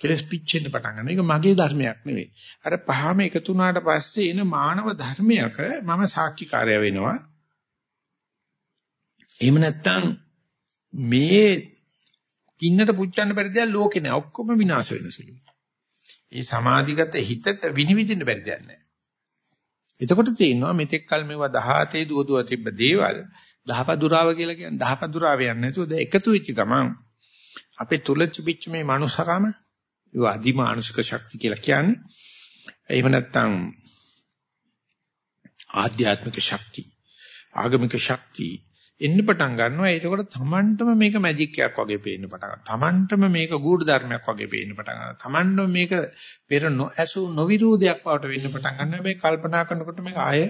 කෙලස් පිච්චෙන්න පටන් ගන්නවා. ඒක මගේ ධර්මයක් නෙවෙයි. අර පහම එකතු වුණාට පස්සේ එන මානව ධර්මයක මම සාක්ෂිකාරය වෙනවා. එහෙම නැත්නම් මේ කින්නට පුච්චන්න බැරි දෙයක් ලෝකේ නෑ. ඔක්කොම විනාශ වෙන සුළුයි. ඒ සමාධිගත හිතට විනිවිදින්න බැරි දෙයක් නෑ. එතකොට තේිනවා මෙතෙක් කල මේවා 17 දුව දුව තිබ්බ දේවල් දහපදුරාව කියලා කියන්නේ දහපදුරාව යන්නේ නැතුව දැන් එකතු වෙච්ච ගමන් අපේ තුල තිබිච්ච මේ මනුස්සකම ඒ අධිමානුෂික ශක්තිය කියලා කියන්නේ එහෙම නැත්නම් ආධ්‍යාත්මික ශක්තිය ආගමික ශක්තිය එන්න පටන් ගන්නවා. ඒකෝට තමන්ටම මේක මැජික් එකක් වගේ පේන්න පටන් ගන්නවා. තමන්ටම මේක ගුඩ ධර්මයක් වගේ පේන්න පටන් ගන්නවා. තමන්ටම මේක පෙර නොඇසු නොවිරෝධයක් බවට වෙන්න පටන් ගන්නවා. මේ කල්පනා කරනකොට මේක ආය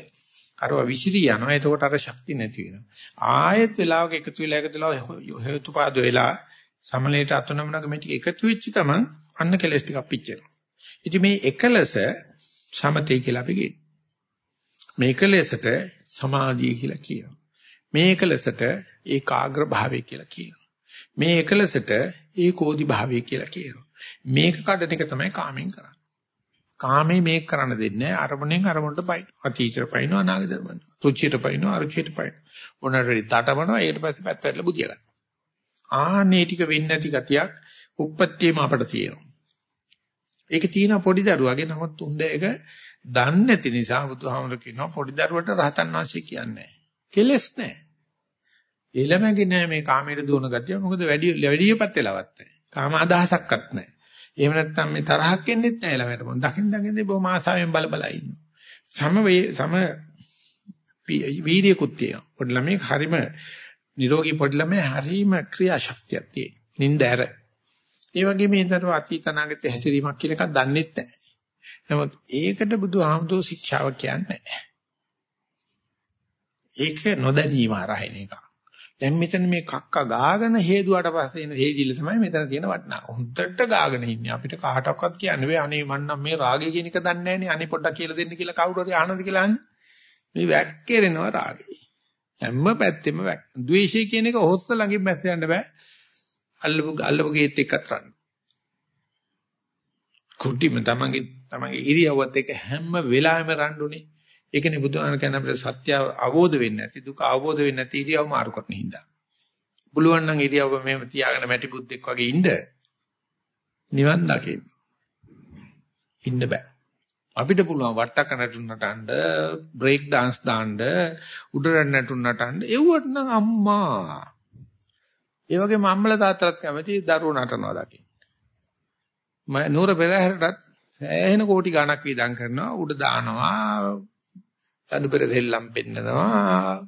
අරව විසිරී යනවා. එතකොට අර ශක්තිය නැති වෙනවා. ආයෙත් වෙලාවක එකතු වෙලා එකතු වෙලා හේතුපාද වෙලා සමලයට අතුනමනක මේ ටික එකතු වෙච්ච ගමන් අන්න කෙලස් ටිකක් පිච්චෙනවා. ඉතින් මේ එකලස සමතේ කියලා අපි කියනවා. මේ එකලසට සමාධිය කියලා කියනවා. මේ එකලසට ඒකාග්‍ර භාවය කියලා කියනවා. මේ එකලසට ඒකෝදි භාවය කියලා කියනවා. මේක කඩන එක තමයි කාමෙන් කරන්නේ. කාමේ මේක කරන්න දෙන්නේ අරමුණෙන් අරමුණට පයින්. අතීතයට පයින් අනාගතයට පයින්. රුචියට පයින් අරුචියට පයින්. මොනතරි තටමනවා ඊට පස්සේ පැත්තට බුදිය ගන්න. ආන්නේ ටික වෙන්නේ නැති ගතියක් උප්පත්තියම අපට තියෙනවා. ඒක තියෙන පොඩි දරුවාගේ නමුත් උන්ද ඒක දන්නේ නැති නිසා බුදුහාමර කියනවා පොඩි දරුවට රහතන් වහන්සේ කියන්නේ කෙලස් නැහැ. ඊළමගේ නෑ මේ කාමයට දුවන ගතිය මොකද වැඩි වැඩියපත් වෙලවත් නැහැ. කාම අදහසක්වත් නැහැ. එහෙම නැත්නම් මේ තරහක් එන්නෙත් නැහැ ළමයට මොන් දකින් දකින් බොහොම ආසාවෙන් බල බල ඉන්නවා. සම සම වීර්යකුත් තියෙනවා. පොඩි ළමයි හරිම නිරෝගී පොඩි ළමයි හරිම ක්‍රියාශක්තියක් තියෙන. නින්ද ඇර. ඒ වගේ මේ දරුවා අතීත අනාගත හැසිරීමක් කියලා එකක් දන්නෙත් නැහැ. නමුත් ඒකට බුදුහාමුදුරෝ ශික්ෂාව කියන්නේ නැහැ. ඒක නොදැනීම ආරහින එක. දැන් මෙතන මේ කක්ක ගාගෙන හේදුවට පස්සේ එන හේදිල්ල තමයි මෙතන තියෙන වටනා. හොඳට ගාගෙන ඉන්නේ. අපිට කාටවත් කියන්න බෑ අනේ මන් නම් මේ රාගය කියන එක දන්නේ නැහනේ. අනේ පොඩ්ඩක් කියලා දෙන්න කියලා කවුරු හරි අහනද කියලා අහන්නේ. මේ වැක්කිරෙනවා රාගය. හැම පැත්තෙම වැක්. ද්වේෂය කියන එක හොස්ස ළඟින් මැස්ස යන්න බෑ. අල්ලපු අල්ලපු ගේත් එක්කත් රන්න. කුටිම තමන්ගේ තමන්ගේ ඉරියව්වත් එක්ක හැම වෙලාවෙම රණ්ඩුනේ. ඒකනේ බුදුහාම කියන අපිට සත්‍ය අවබෝධ වෙන්නේ නැති දුක අවබෝධ වෙන්නේ නැති ඉරියව් මාරු කරන හින්දා. පුළුවන් නම් ඉරියව්ව මෙහෙම තියාගෙන මැටි බුද්දෙක් වගේ ඉන්න නිවන් දකින්න. ඉන්න බෑ. අපිට පුළුවන් වට්ටක නටුන් නටන්න, බ්‍රේක් dance දාන්න, උඩරන් නටුන් නටන්න. එව්වට නම් අම්මා. ඒ වගේම අම්මලා තාත්තලාත් කැමති දරුවෝ නටනවා දකින්න. මම නూరు පෙරහැරටත් සෑහෙන කෝටි ගණක් වීදම් කරනවා උඩ දානවා තනු පෙර දෙල්ලම් පෙන්නනවා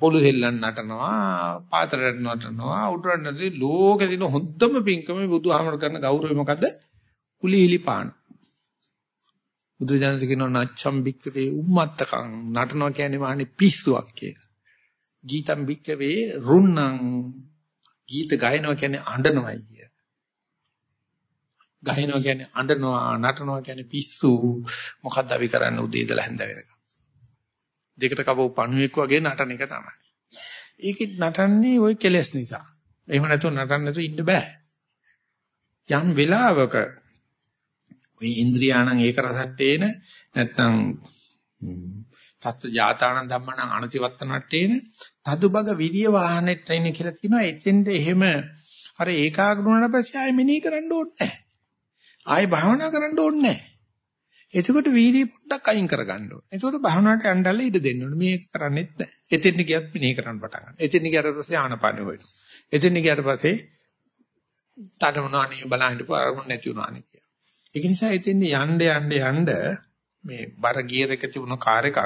පොළු දෙල්ලන් නටනවා පාතරට නටනවා උඩරන්නදී ලෝකෙ දින හොඳම පිංකම බුදුහාමර කරන ගෞරවය මොකද්ද? කුලීලි පාන. බුදුජානක කියනවා නච්ඡම් බික්කවේ උම්මත්තකම් නටනවා කියන්නේ මහන්නේ පිස්සුවක් කියලා. ගීතම් බික්කවේ රුන්නම් ගීත ගායනවා කියන්නේ අඬනවයි. කිය. ගායනවා කියන්නේ අඬනවා නටනවා කියන්නේ පිස්සු මොකද්ද අපි කරන්නේ උදේ ඉඳලා හැන්ද වෙනකම්. දෙකට කවෝ පණුවෙක් වගේ නටන එක තමයි. ඒකෙත් නටන්නේ ওই කෙලෙස් නිසා. එහෙම නැතුව නටන්න නැතුව ඉන්න බෑ. යම් වෙලාවක ওই ඉන්ද්‍රියාණං ඒක රසට්ටේන නැත්තම් තත්ත්ව ජාතානං ධම්මනං අනතිවත්තනට්ටේන තදුබග විරිය වාහනෙට ට්‍රේන් කියලා තියෙනවා එතෙන්ට එහෙම අර ඒකාග්‍ර වුණාට පස්සේ ආයෙ මෙනෙහි කරන්න ඕනේ නැහැ. ආයෙ භාවනා කරන්න ඕනේ නැහැ. එතකොට වීර්යය පොඩ්ඩක් අයින් කරගන්න ඕනේ. එතකොට භාවනාවට යන්නදල්ල ඉඩ දෙන්න ඕනේ. මේක කරන්නේත් නැහැ. එතෙන් ගියත් මෙනෙහි කරන්න පටන් ගන්න. එතෙන් ගියට පස්සේ ආනපානෙ වෙනවා. එතෙන් ගියට පස්සේ තඩමනාණිය බලහින්න පාරමුණ නැති වුණානේ කියලා. ඒක නිසා එතෙන් යන්න යන්න යන්න මේ බර ගියර් එක තිබුණ කාර් එකක්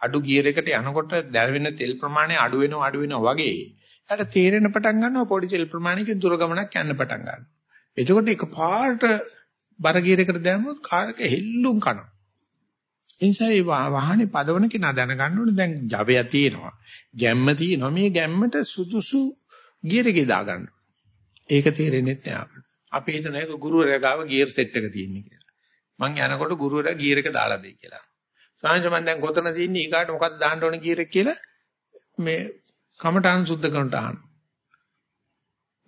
අඩු ගියර් එකට යනකොට දැවෙන තෙල් ප්‍රමාණය අඩු වෙනවා අඩු වෙනවා වගේ යාට තේරෙන පටන් ගන්නවා පොඩි තෙල් ප්‍රමාණයකින් දුර ගමනක් යන්න පටන් ගන්නවා. එතකොට එකපාරට බර ගියර් එකට දැම්මොත් කාර් එක හෙල්ලුම් කරනවා. ඒ නිසා මේ වාහනේ පදවන කෙනා දැනගන්න ඕනේ දැන් ජවය තියෙනවා. ගැම්ම තියෙනවා. මේ ගැම්මට සුදුසු ගියර් එකේ දාගන්න. ඒක තේරෙන්නේ නැහැ අපිට. අපි හිතන එක ගුරුවරයා ගාව ගියර් සෙට් එක තියෙන්නේ කියලා. මං යනකොට ගුරුවරයා ගියර් එක දාලා දෙයි කියලා. සාංශ මන් දැන් කොතන තින්නේ ඊකාට මොකක්ද දාන්න ඕනේ කියලා කියලා මේ කමඨාන් සුද්ධ කරනට අහන.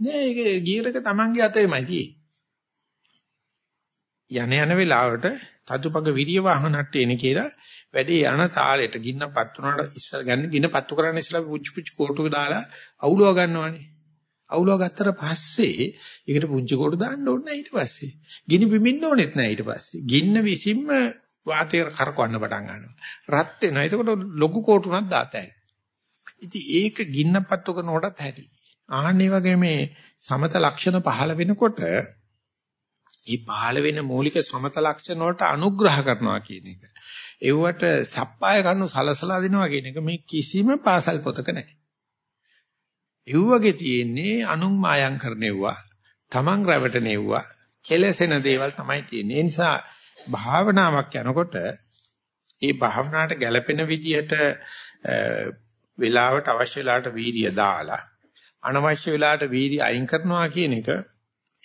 නෑ ඒක ගියරක Tamange අතේමයි තියෙන්නේ. යන යන වෙලාවට තදුපග විරිය වාහනට එන කියලා වැඩේ යන තාලෙට ගින්න පත් වුණාට ඉස්සර ගන්න ගින්න පත්තු කරන්න ඉස්සලා පුංචි පුංචි කෝටුක දාලා අවුලව ගන්නවනේ. අවුලව ගත්තට පස්සේ ඒකට පුංචි කෝටු දාන්න ඕනේ නැහැ ඊට පස්සේ. ගිනි බිමින්න ඕනෙත් නැහැ ඊට පස්සේ. ගින්න විසින්ම වාතය කරකවන්න පටන් ගන්නවා. රත් වෙනවා. එතකොට ලොකු කෝටුනක් දාතයි. ඉතින් ඒක ගින්නපත්තු කරනකොටත් හැටි. ආහන්නේ වගේ මේ සමත ලක්ෂණ පහළ වෙනකොට මේ පහළ වෙන මූලික සමත ලක්ෂණ වලට අනුග්‍රහ කරනවා කියන එක. ඒවට සප්පාය කන්නු සලසලා දෙනවා කියන එක මේ කිසිම පාසල් පොතක නැහැ. ඒ වගේ තියෙන්නේ අනුන් මායම් කරනෙව්වා, තමන් රැවටෙනෙව්වා, කෙලසෙන දේවල් තමයි තියෙන්නේ. ඒ නිසා භාවනාවක් යනකොට ඒ භාවනාවට ගැළපෙන විදිහට වෙලාවට අවශ්‍ය වෙලාවට වීර්ය දාලා අනවශ්‍ය වෙලාවට වීර්ය අයින් කරනවා කියන එක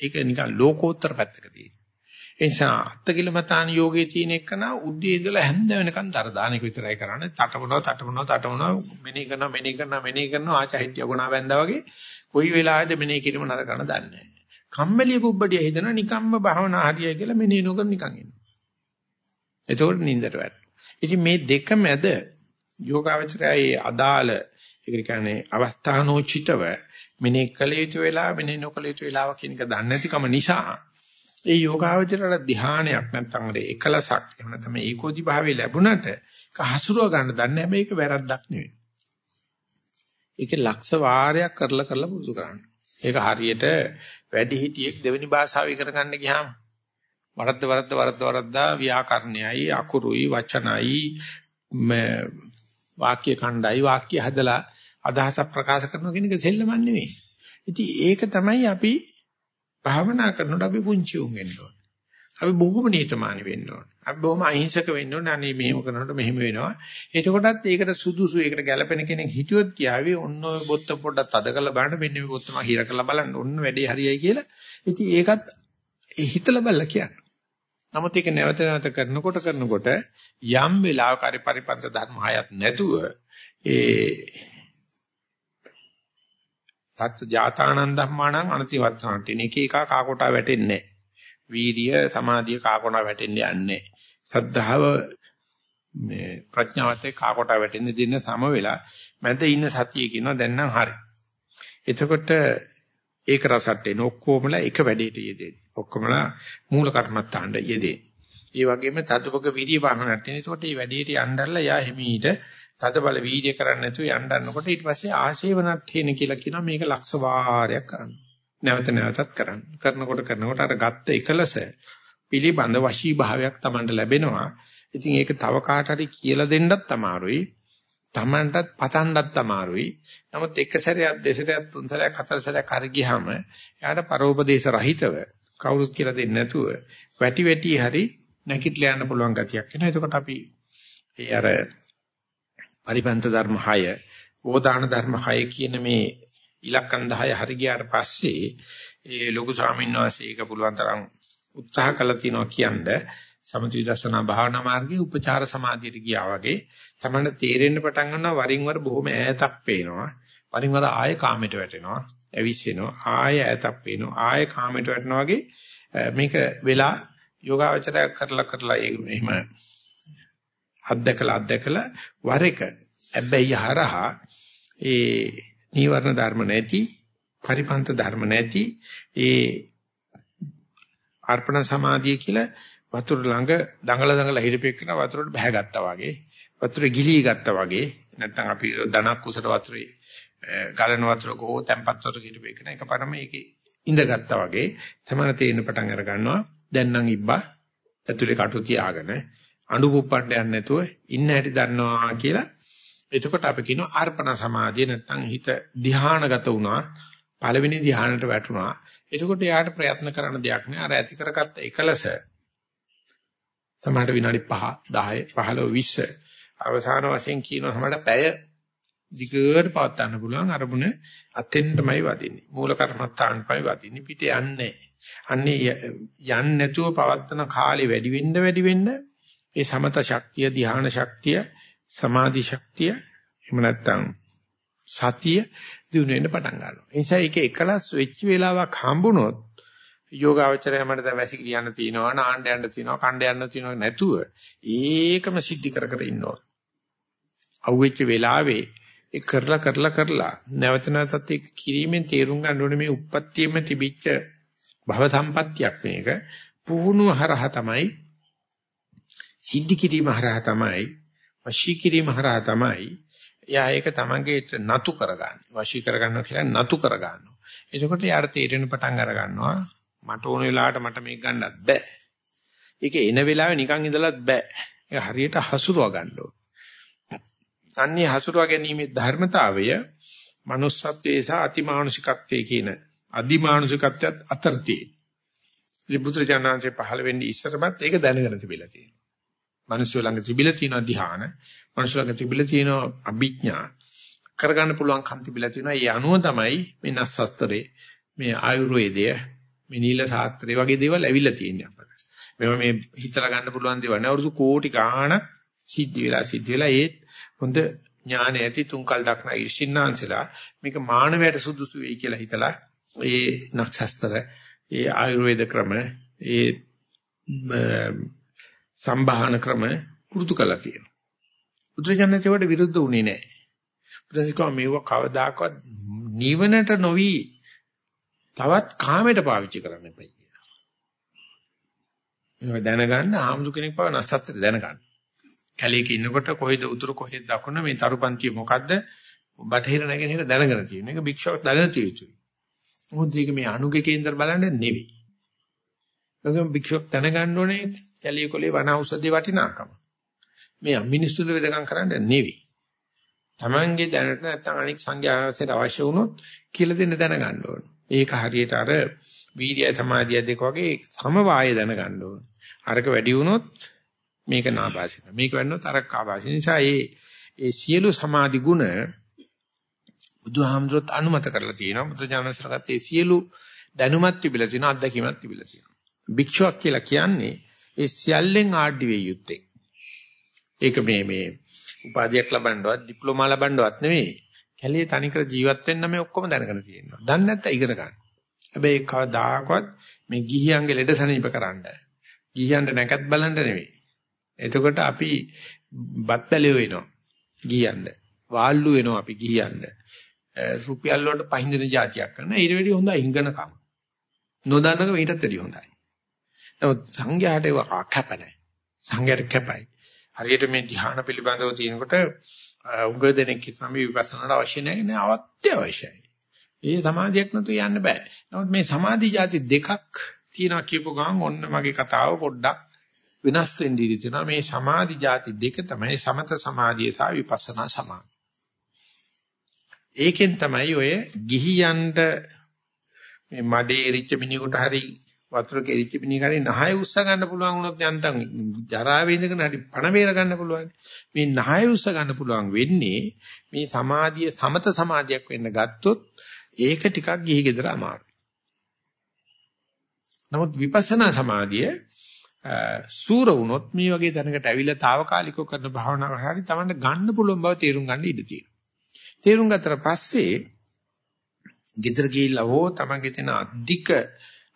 ඒක නිකන් ලෝකෝත්තර පැත්තක තියෙන. ඒ නිසා අත්කිලමතාන යෝගයේ තියෙන එකන උද්දී ඉඳලා හැන්ද වෙනකන් දර දාන එක විතරයි කරන්නේ. තටමනවා තටමනවා තටමනවා මෙනෙහි කරනවා මෙනෙහි කරනවා මෙනෙහි කරනවා ආචහිත්‍ය ගුණා වැන්දා වගේ කොයි වෙලාවෙද මෙනෙහි කිරීම නතර කරන්න දන්නේ නැහැ. කම්මැලි පුබ්බඩිය හිතන නිකම්ම භාවනා හරියයි කියලා මෙනෙහි නොකර නිකන් ඉන්නවා. එතකොට නින්දට වැටෙනවා. ඉතින් මේ දෙක මැද යෝගාවචරයේ අදාළ ඒ කියන්නේ අවස්ථානෝචිතව මෙනේ කළ යුතු වෙලා මෙනේ නොකළ යුතු වෙලාව කියන එක දන්නේ නැතිකම නිසා ඒ යෝගාවචරයට ධානයක් නැත්නම් අර එකලසක් එහෙම නැත්නම් ඒකෝදි භාවයේ ලැබුණට ඒක හසුරුව ගන්න දන්නේ හැබැයි ඒක වැරද්දක් නෙවෙයි. ඒක ලක්ෂ වාරයක් කරලා කරලා පුරුදු කරන්න. ඒක හරියට වැඩි හිටියෙක් දෙවෙනි භාෂාව ඉගෙන ගන්න ගියාම වරද්ද වරද්ද වරද්ද වරද්දා ව්‍යාකරණයයි අකුරුයි වචනයි වාක්‍ය ඛණ්ඩයි වාක්‍ය හදලා අදහසක් ප්‍රකාශ කරනවා කියන එක සෙල්ලමක් නෙවෙයි. ඉතින් ඒක තමයි අපි භාවනා කරනකොට අපි පුංචි උන් වෙන්න ඕන. අපි බොහොම නීතමානී වෙන්න ඕන. අපි බොහොම අහිංසක වෙන්න ඕන. අනේ මෙහෙම කරනකොට මෙහෙම වෙනවා. එතකොටත් ඒකට සුදුසු ඒකට ගැළපෙන කෙනෙක් හිටියොත් කියාවි ඔන්න ඔය බොත්ත පොඩ්ඩක් අද කරලා බලන්න මෙන්න මේ බොත්තම හිර කරලා බලන්න ඔන්න වැඩේ හරියයි කියලා. ඉතින් ඒකත් හිතලා බලලා කියන්නේ. නමුත් ඒක නැවත නැවත කරනකොට කරනකොට යම් වෙලාවක හරි පරිපන්ත ධර්ම හයත් නැතුව ඒ තත් ජාතානන් ධම්මාණං අනතිවත්තනට එක එක කා කොටා වැටෙන්නේ නැහැ. වීරිය සමාධිය කා කොටා වැටෙන්නේ යන්නේ. සද්ධාව මේ ප්‍රඥාවත් එක්ක කා කොටා වැටෙන්නේ දින සම වෙලා මැද ඉන්න සතිය කියනවා දැන් නම් හරි. එතකොට ඒක රසට එන ඔක්කොමලා එක වැඩේට යෙදෙන්නේ. ඔක්කොමලා මූල කර්මත්තාණ්ඩ යෙදෙන්නේ. ඒ වගේම තදුපක විරිය වහනට එන. එතකොට මේ වැඩේට යnderලා යා හිමීට තද බල වීර්ය කරන්නේ නැතුව යන්න යනකොට ඊට පස්සේ ආශේවනට්ඨේන කියලා කියනවා මේක ලක්ෂ වාරයක් කරන්න. නැවත නැවතත් කරන්න. කරනකොට කරනකොට අර ගත්ත එකලස පිළිබඳ වශී භාවයක් Tamanට ලැබෙනවා. ඉතින් ඒක තව කාට හරි කියලා දෙන්නත් අමාරුයි. Tamanටත් පතන්නත් අමාරුයි. නමුත් එක සැරයක් දෙසරයක් තුන් සැරයක් හතර සැරයක් හරි ගියාම එයාට පරෝපදේශ රහිතව කවුරුත් කියලා දෙන්නේ නැතුව වැටි වැටි හරි නැගිටලා යන්න පුළුවන් ගතියක් එනවා. එතකොට අපි ඒ අර පරිපන්ත ධර්ම 6, ඕදාන ධර්ම 6 කියන මේ ඉලක්කම් 10 හරි ගියාට පස්සේ ඒ ලොකු ස්වාමීන් වහන්සේ ඒක පුළුවන් තරම් උත්සාහ කළා තියනවා කියන්නේ සමථ විදර්ශනා භාවනා මාර්ගයේ උපචාර සමාධියට ගියා වගේ තමයි තේරෙන්න පටන් ගන්නවා වරින් වර බොහොම ඈතක් පේනවා. වරින් වර ආයෙ කාමයට වැටෙනවා ඇවිස්සෙනවා ආයෙ ඈතක් පේනවා ආයෙ කාමයට වැටෙනවා වගේ මේක වෙලා යෝගාවචරය කරලා කරලා එහෙම අත්දකලා අත්දකලා වර එක හැබැයි හරහා ඒ නීවරණ ධර්ම නැති පරිපන්ත ධර්ම නැති ඒ අර්පණ සමාධිය කියලා වතුර ළඟ දඟල දඟල හිරපෙන්න වතුරට බහැගත්තා වගේ වතුර ගිලී ගත්තා වගේ නැත්නම් අපි ධනක් උසට වතුරේ ගලන වතුරක හෝ තැම්පත් වතුරක හිරපෙන්න එකපාරම ඒකේ ඉඳගත්තා වගේ තමයි තේරෙන පටන් අර ගන්නවා. දැන් නම් ඉබ්බා ඇතුලේ කටු තියාගෙන අඬු පුප්පන්න යන්නේ නැතුව ඉන්න හැටි දන්නවා කියලා. එතකොට අපි කියනවා අර්පණ සමාධිය නැත්නම් හිත ධානාගත වුණා. පළවෙනි ධානයට වැටුණා. එතකොට යාට ප්‍රයත්න කරන දෙයක් නෑ. අර ඇති කරගත්ත එකලස තමයි විනාඩි 5 10 15 20 අවසාන වශයෙන් කියනවා තමයි පැය දිගට පවත් ගන්න පුළුවන්. අරමුණ අතෙන්ටමයි වදින්නේ. මූල කර්මත්තාන්පයි වදින්නේ. පිට යන්නේ. අන්නේ යන්නේ නැතුව පවත්තන කාලේ වැඩි වෙන්න වැඩි වෙන්න ඒ සමත ශක්තිය, ධ්‍යාන ශක්තිය, සමාධි ශක්තිය, එහෙම නැත්නම් සතිය දිනු වෙන්න පටන් ගන්නවා. ඒ නිසා ඒක එකලස් වෙච්ච වෙලාවක් හම්බුනොත් යෝගාවචරය මට දැන් වැසි කියන්න තියෙනවා, නාන්න යන්න තියෙනවා, කණ්ඩ යන්න තියෙනවා නැතුව ඒකම සිද්ධි කර කර ඉන්නවා. අවුෙච්ච වෙලාවේ ඒ කරලා කරලා කරලා නැවත නැවතත් ඒක කිරීමෙන් තේරුම් ගන්න ඕනේ මේ උප්පත්තියෙම තිබිච්ච භව සම්පත්තියක් මේක පුහුණුව හරහා තමයි සිද්ධ කිරීම හරහා තමයි වශී කිරීම හරහා තමයි එයා ඒක තමන්ගේ නතු කරගන්නේ. වශී කරගන්නවා කියලා නතු කරගන්නවා. එතකොට යාට තේරෙන පටන් අර ගන්නවා මට ඕන වෙලාවට මට මේක ගන්නත් බෑ. ඒක එන වෙලාවේ නිකන් ඉඳලත් බෑ. ඒක හරියට හසුරුව ගන්න ඕන. අන්නේ හසුරුව ගැනීමේ ධර්මතාවය manussත්වයේ සහ අතිමානුෂිකත්වයේ කියන අදිමානුෂිකත්වයට අතර තියෙන. ඉතින් බුදුරජාණන්සේ පහළ වෙන්නේ ඉස්සරමත් ඒක දැනගෙන තිබිලා තියෙනවා. මිනිස්සු ළඟ තිබිලා තියෙන ධ්‍යාන, මිනිස්සු ළඟ තිබිලා තියෙන අභිඥා කරගන්න පුළුවන් කම් තිබිලා තියෙනවා. ඒ අනුව තමයි මේ නස්සස්තරේ, මේ ආයුර්වේදය, මේ නීල ශාස්ත්‍රය වගේ දේවල් ඇවිල්ලා තියෙන්නේ අපට. මේවා මේ හිතලා ගන්න පුළුවන් දේවල් නෑ. අවුරුදු කෝටි ගාණක් සිද්ධ වෙලා සිද්ධ වෙලා ඒත් හොඳ ඥාන ඇති තුන්කල් දක්නා ඉර්ෂින්නාන්සලා මේක මානවයට සුදුසු වෙයි කියලා හිතලා ඒ නක්ෂස්තර ඒ ආයුර්වේද ක්‍රම ඒ සම්භාහන ක්‍රම පුරුදු කළා තියෙනවා. බුදුරජාණන්සේවට විරුද්ධ වුණේ නැහැ. බුදුරජාණන් මේව කවදාකවත් නිවනට නොවි තවත් කාමයට පාවිච්චි කරන්න එපා කියලා. මේවා දැනගන්න ආම්සු කෙනෙක් බව නැස්සත්තර දැනගන්න. කැලේක ඉන්නකොට කොහෙද උතුරු කොහෙද දකුණ මේ තරුපන්තිය මොකද්ද බටහිර නැගෙනහිර දැනගෙන තියෙන එක භික්ෂුවක් දැනගෙන තියෙන්නේ. මොකද මේක මේ අනුගේ කේන්දර බලන්න නෙවෙයි. ඒකම භික්ෂුවක් දැනගන්න ඕනේ කැලේ කොලේ වන ඖෂධයේ වටිනාකම. මේ මිනිස්සුද වෙදකම් කරන්න නෙවෙයි. Tamange දැනට නැත්තම් අනික් සංඥාවසට අවශ්‍ය වුණොත් කියලා දෙන්න දැනගන්න ඕනේ. ඒක හරියට අර වීර්යය සමාධිය දෙක වගේ සමவாய දැනගන්න ඕනේ. අරක වැඩි වුණොත් මේක නාභාසින. මේක වෙන්නොත් අරක ආභාසින. නිසා මේ ඒ සියලු සමාධි ගුණ බුදුහාමුදුරුවෝත් අනුමත කරලා තියෙනවා. බුදුජානසරගත ඒ සියලු දැනුමක් තිබිලා තියෙනවා, අත්දැකීමක් තිබිලා තියෙනවා. භික්ෂුවක් කියලා කියන්නේ ඒ සියල්ලෙන් ආඩ්‍ය වේ යුත්තේ. ඒක මේ මේ උපාධියක් ලබන්නවත්, ඩිප්ලෝමා ලබන්නවත් නෙවෙයි. කැලේ තනිකර ජීවත් වෙන්න මේ ඔක්කොම දැනගෙන තියෙනවා. දන්නේ නැත්නම් ඉගෙන ගන්න. හැබැයි කවදාකවත් මේ ගිහියන්ගේ ලෙඩ සනීප කරන්න. ගිහියන්ට නැකත් බලන්න නෙවෙයි. එතකොට අපි බත් බැලියෝ වෙනවා. ගිහියන්ට. වාල්ලු වෙනවා අපි ගිහියන්ට. රුපියල් වලට පහින්දෙන જાතියක් කරන. ඊට වැඩිය හොඳයි ඉංගනකම. නොදන්නකම ඊටත් වැඩිය හොඳයි. නමුත් සංඝයාට ඒක කැප නැහැ. සංඝයාට කැපයි. හරියට මේ ධ්‍යාන පිළිබඳව තියෙනකොට උග දෙනෙක් හිතන මේ විපස්සනාට අවශ්‍ය නැහැ නේ අවශ්‍යයි. ඒ සමාධියක් නැතු යන්න බෑ. නමුත් මේ සමාධි જાති දෙකක් තියෙනවා කියපු ගමන් ඔන්න මගේ කතාව පොඩ්ඩක් වෙනස් වෙන්න ඉඩ තියෙනවා. මේ සමාධි જાති දෙක තමයි සමත සමාධිය සහ විපස්සනා සමාධිය. ඒකෙන් තමයි ඔය ගිහියන්ට මේ මඩේ එරිච්ච මිනිහෙකුට හරි වතුරක එරිච්ච මිනිහකට නහය උස්ස ගන්න පුළුවන් වුණොත් යන්තම් ජරාවේ ඉඳගෙන හරි පණ වේර ගන්න පුළුවන්. මේ නහය උස්ස ගන්න පුළුවන් වෙන්නේ මේ සමාධිය සමත සමාධියක් වෙන්න ගත්තොත් ඒක ටිකක් ගිහි ගෙදර අමාරුයි. නමුත් විපස්සනා සමාධිය සූර වුණොත් මේ වගේ තැනකට ඇවිල්ලා తాවකාලිකව කරන භාවනාවක් හරි තමන්ට ගන්න පුළුවන් බව තේරුම් ගන්න ඉඩ තියෙනවා. තේරුම් ගත්තට පස්සේ ගෙදර ගිහිල්ලා හෝ තමන්ගේ තියෙන අධික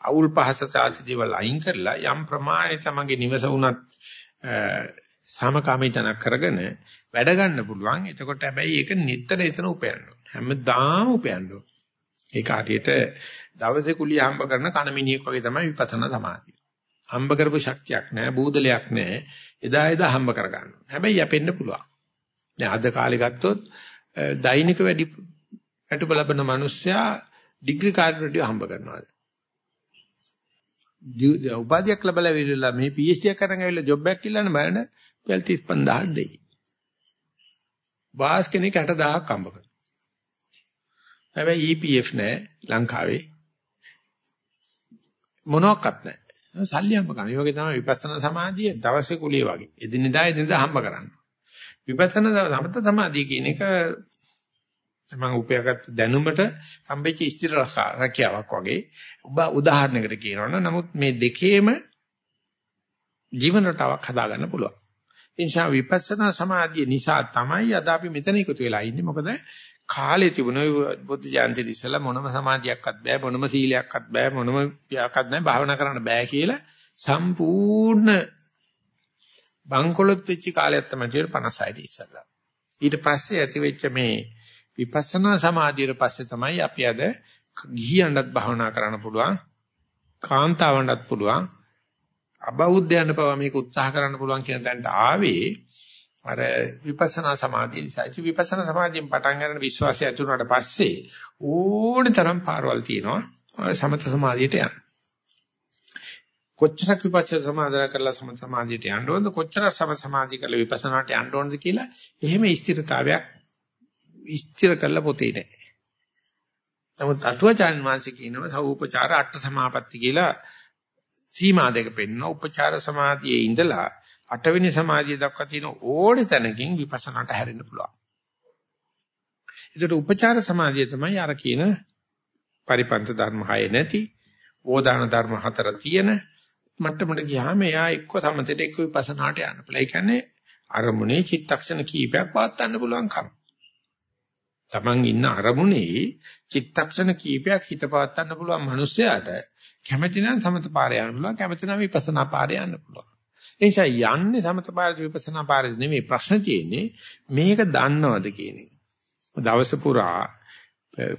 අවුල් පහසත ආති දේවල් අයින් කරලා යම් ප්‍රමාණය තමන්ගේ නිවස වුණත් සමකාමීතනක් කරගෙන වැඩ ගන්න පුළුවන්. එතකොට හැබැයි ඒක නිතර එතන උපයන්න හැමදාම උපයන්න ඒක හරියට දවසේ කුලිය හම්බ කරන කණමිනියෙක් වගේ තමයි විපස්සනා සමාධිය. හම්බ කරපු ශක්තියක් නැහැ, බූදලයක් නැහැ. එදා එදා හම්බ කර ගන්නවා. හැබැයි යපෙන්න පුළුවන්. දැන් අද කාලේ ගත්තොත් දෛනික වැඩි වැටුප ලබන මිනිස්සයා ඩිග්‍රී කාර්යවලට හම්බ කරනවා. උපාධියක් ලැබලා විරලා මේ PhD එකක් කරන් ඇවිල්ලා ජොබ් එකක් ඉල්ලන්න බලන්න 35000ක් දෙයි. වාස් කෙනෙක් 60000ක් හම්බ කරනවා. හැබැයි EPF නෑ ලංකාවේ. මොනවත් නැහැ. සල්ලි හම්බ කරනවා. ඒ වගේ තමයි විපස්සනා සමාධිය දවසේ කුලිය වගේ. එදිනෙදා එදිනෙදා හම්බ කරන්නේ. විපස්සනා සමත සමාධිය කියන එක මම උපයාගත් දැනුමට හම්බෙච්ච ස්ථිර රැකියාවක් වගේ ඔබ උදාහරණයකට කියනවනේ නමුත් මේ දෙකේම ජීවන රටාවක් හදාගන්න පුළුවන්. ඒ නිසා විපස්සනා සමාධිය නිසා තමයි අද අපි මෙතන එකතු වෙලා ඉන්නේ. මොකද කාලේ තිබුණ බුද්ධ ජයන්ති ඉස්සලා මොනම සමාධියක්වත් බෑ මොනම සීලයක්වත් බෑ මොනම යාකත් නැහැ භාවනා කරන්න බෑ කියලා සම්පූර්ණ බංකොලොත් වෙච්ච කාලයක් තමයි 56 ඉස්සලා. ඊට පස්සේ ඇති වෙච්ච මේ විපස්සනා සමාධියට පස්සේ තමයි අපි අද ගිහියන්වත් භාවනා කරන්න පුළුවන් කාන්තාවන්ටත් පුළුවන් අබෞද්ධයන්ට පව මේක උත්සාහ කරන්න පුළුවන් කියන තැනට ආවේ අර විපස්සනා සමාධිය නිසා. ඉතින් විපස්සනා සමාධියෙන් පටන් ගන්න විශ්වාසය ඇති වුණාට පස්සේ ඕන තරම් පාරවල් තියෙනවා. සමත සමාධියට යන්න. කොච්චරක් විපස්සනා සමාධිය කරලා සමත සමාධියට යන්න ඕනද කොච්චරක් සම සමාධිය කරලා විපස්සනාට යන්න ඕනද කියලා එහෙම ස්ථිරතාවයක් ස්ථිර කරලා පොතේ නැහැ. නමුත් අටුවචාන් වහන්සේ කියනවා සෞපචාර අට සමාපatti කියලා සීමා දෙක පෙන්න උපචාර සමාධියේ ඉඳලා අටවෙනි සමාධිය දක්වා තියෙන ඕනේ තැනකින් විපස්සනාට හැරෙන්න පුළුවන්. ඒකට උපචාර සමාධිය තමයි අර කියන පරිපන්ත ධර්ම හය නැති ඕදාන ධර්ම හතර තියෙන මට්ටමට ගියාම එයා එක්ක සමතේට එක්ක විපස්සනාට යන්න පුළුවන්. ඒ කියන්නේ අරමුණේ චිත්තක්ෂණ කීපයක් පාත්තන්න පුළුවන්කම. Taman ඉන්න අරමුණේ චිත්තක්ෂණ කීපයක් හිත පාත්තන්න පුළුවන් මිනිස්සයාට කැමැති නම් සමත පාරේ යන්න පුළුවන් කැමැති නම් විපස්සනා පාරේ යන්න පුළුවන්. ඒ නිසා යන්නේ සමත පාරේ විපස්සනා පාරේ නෙමෙයි ප්‍රශ්න තියෙන්නේ මේක දන්නවද කියන එක. දවස පුරා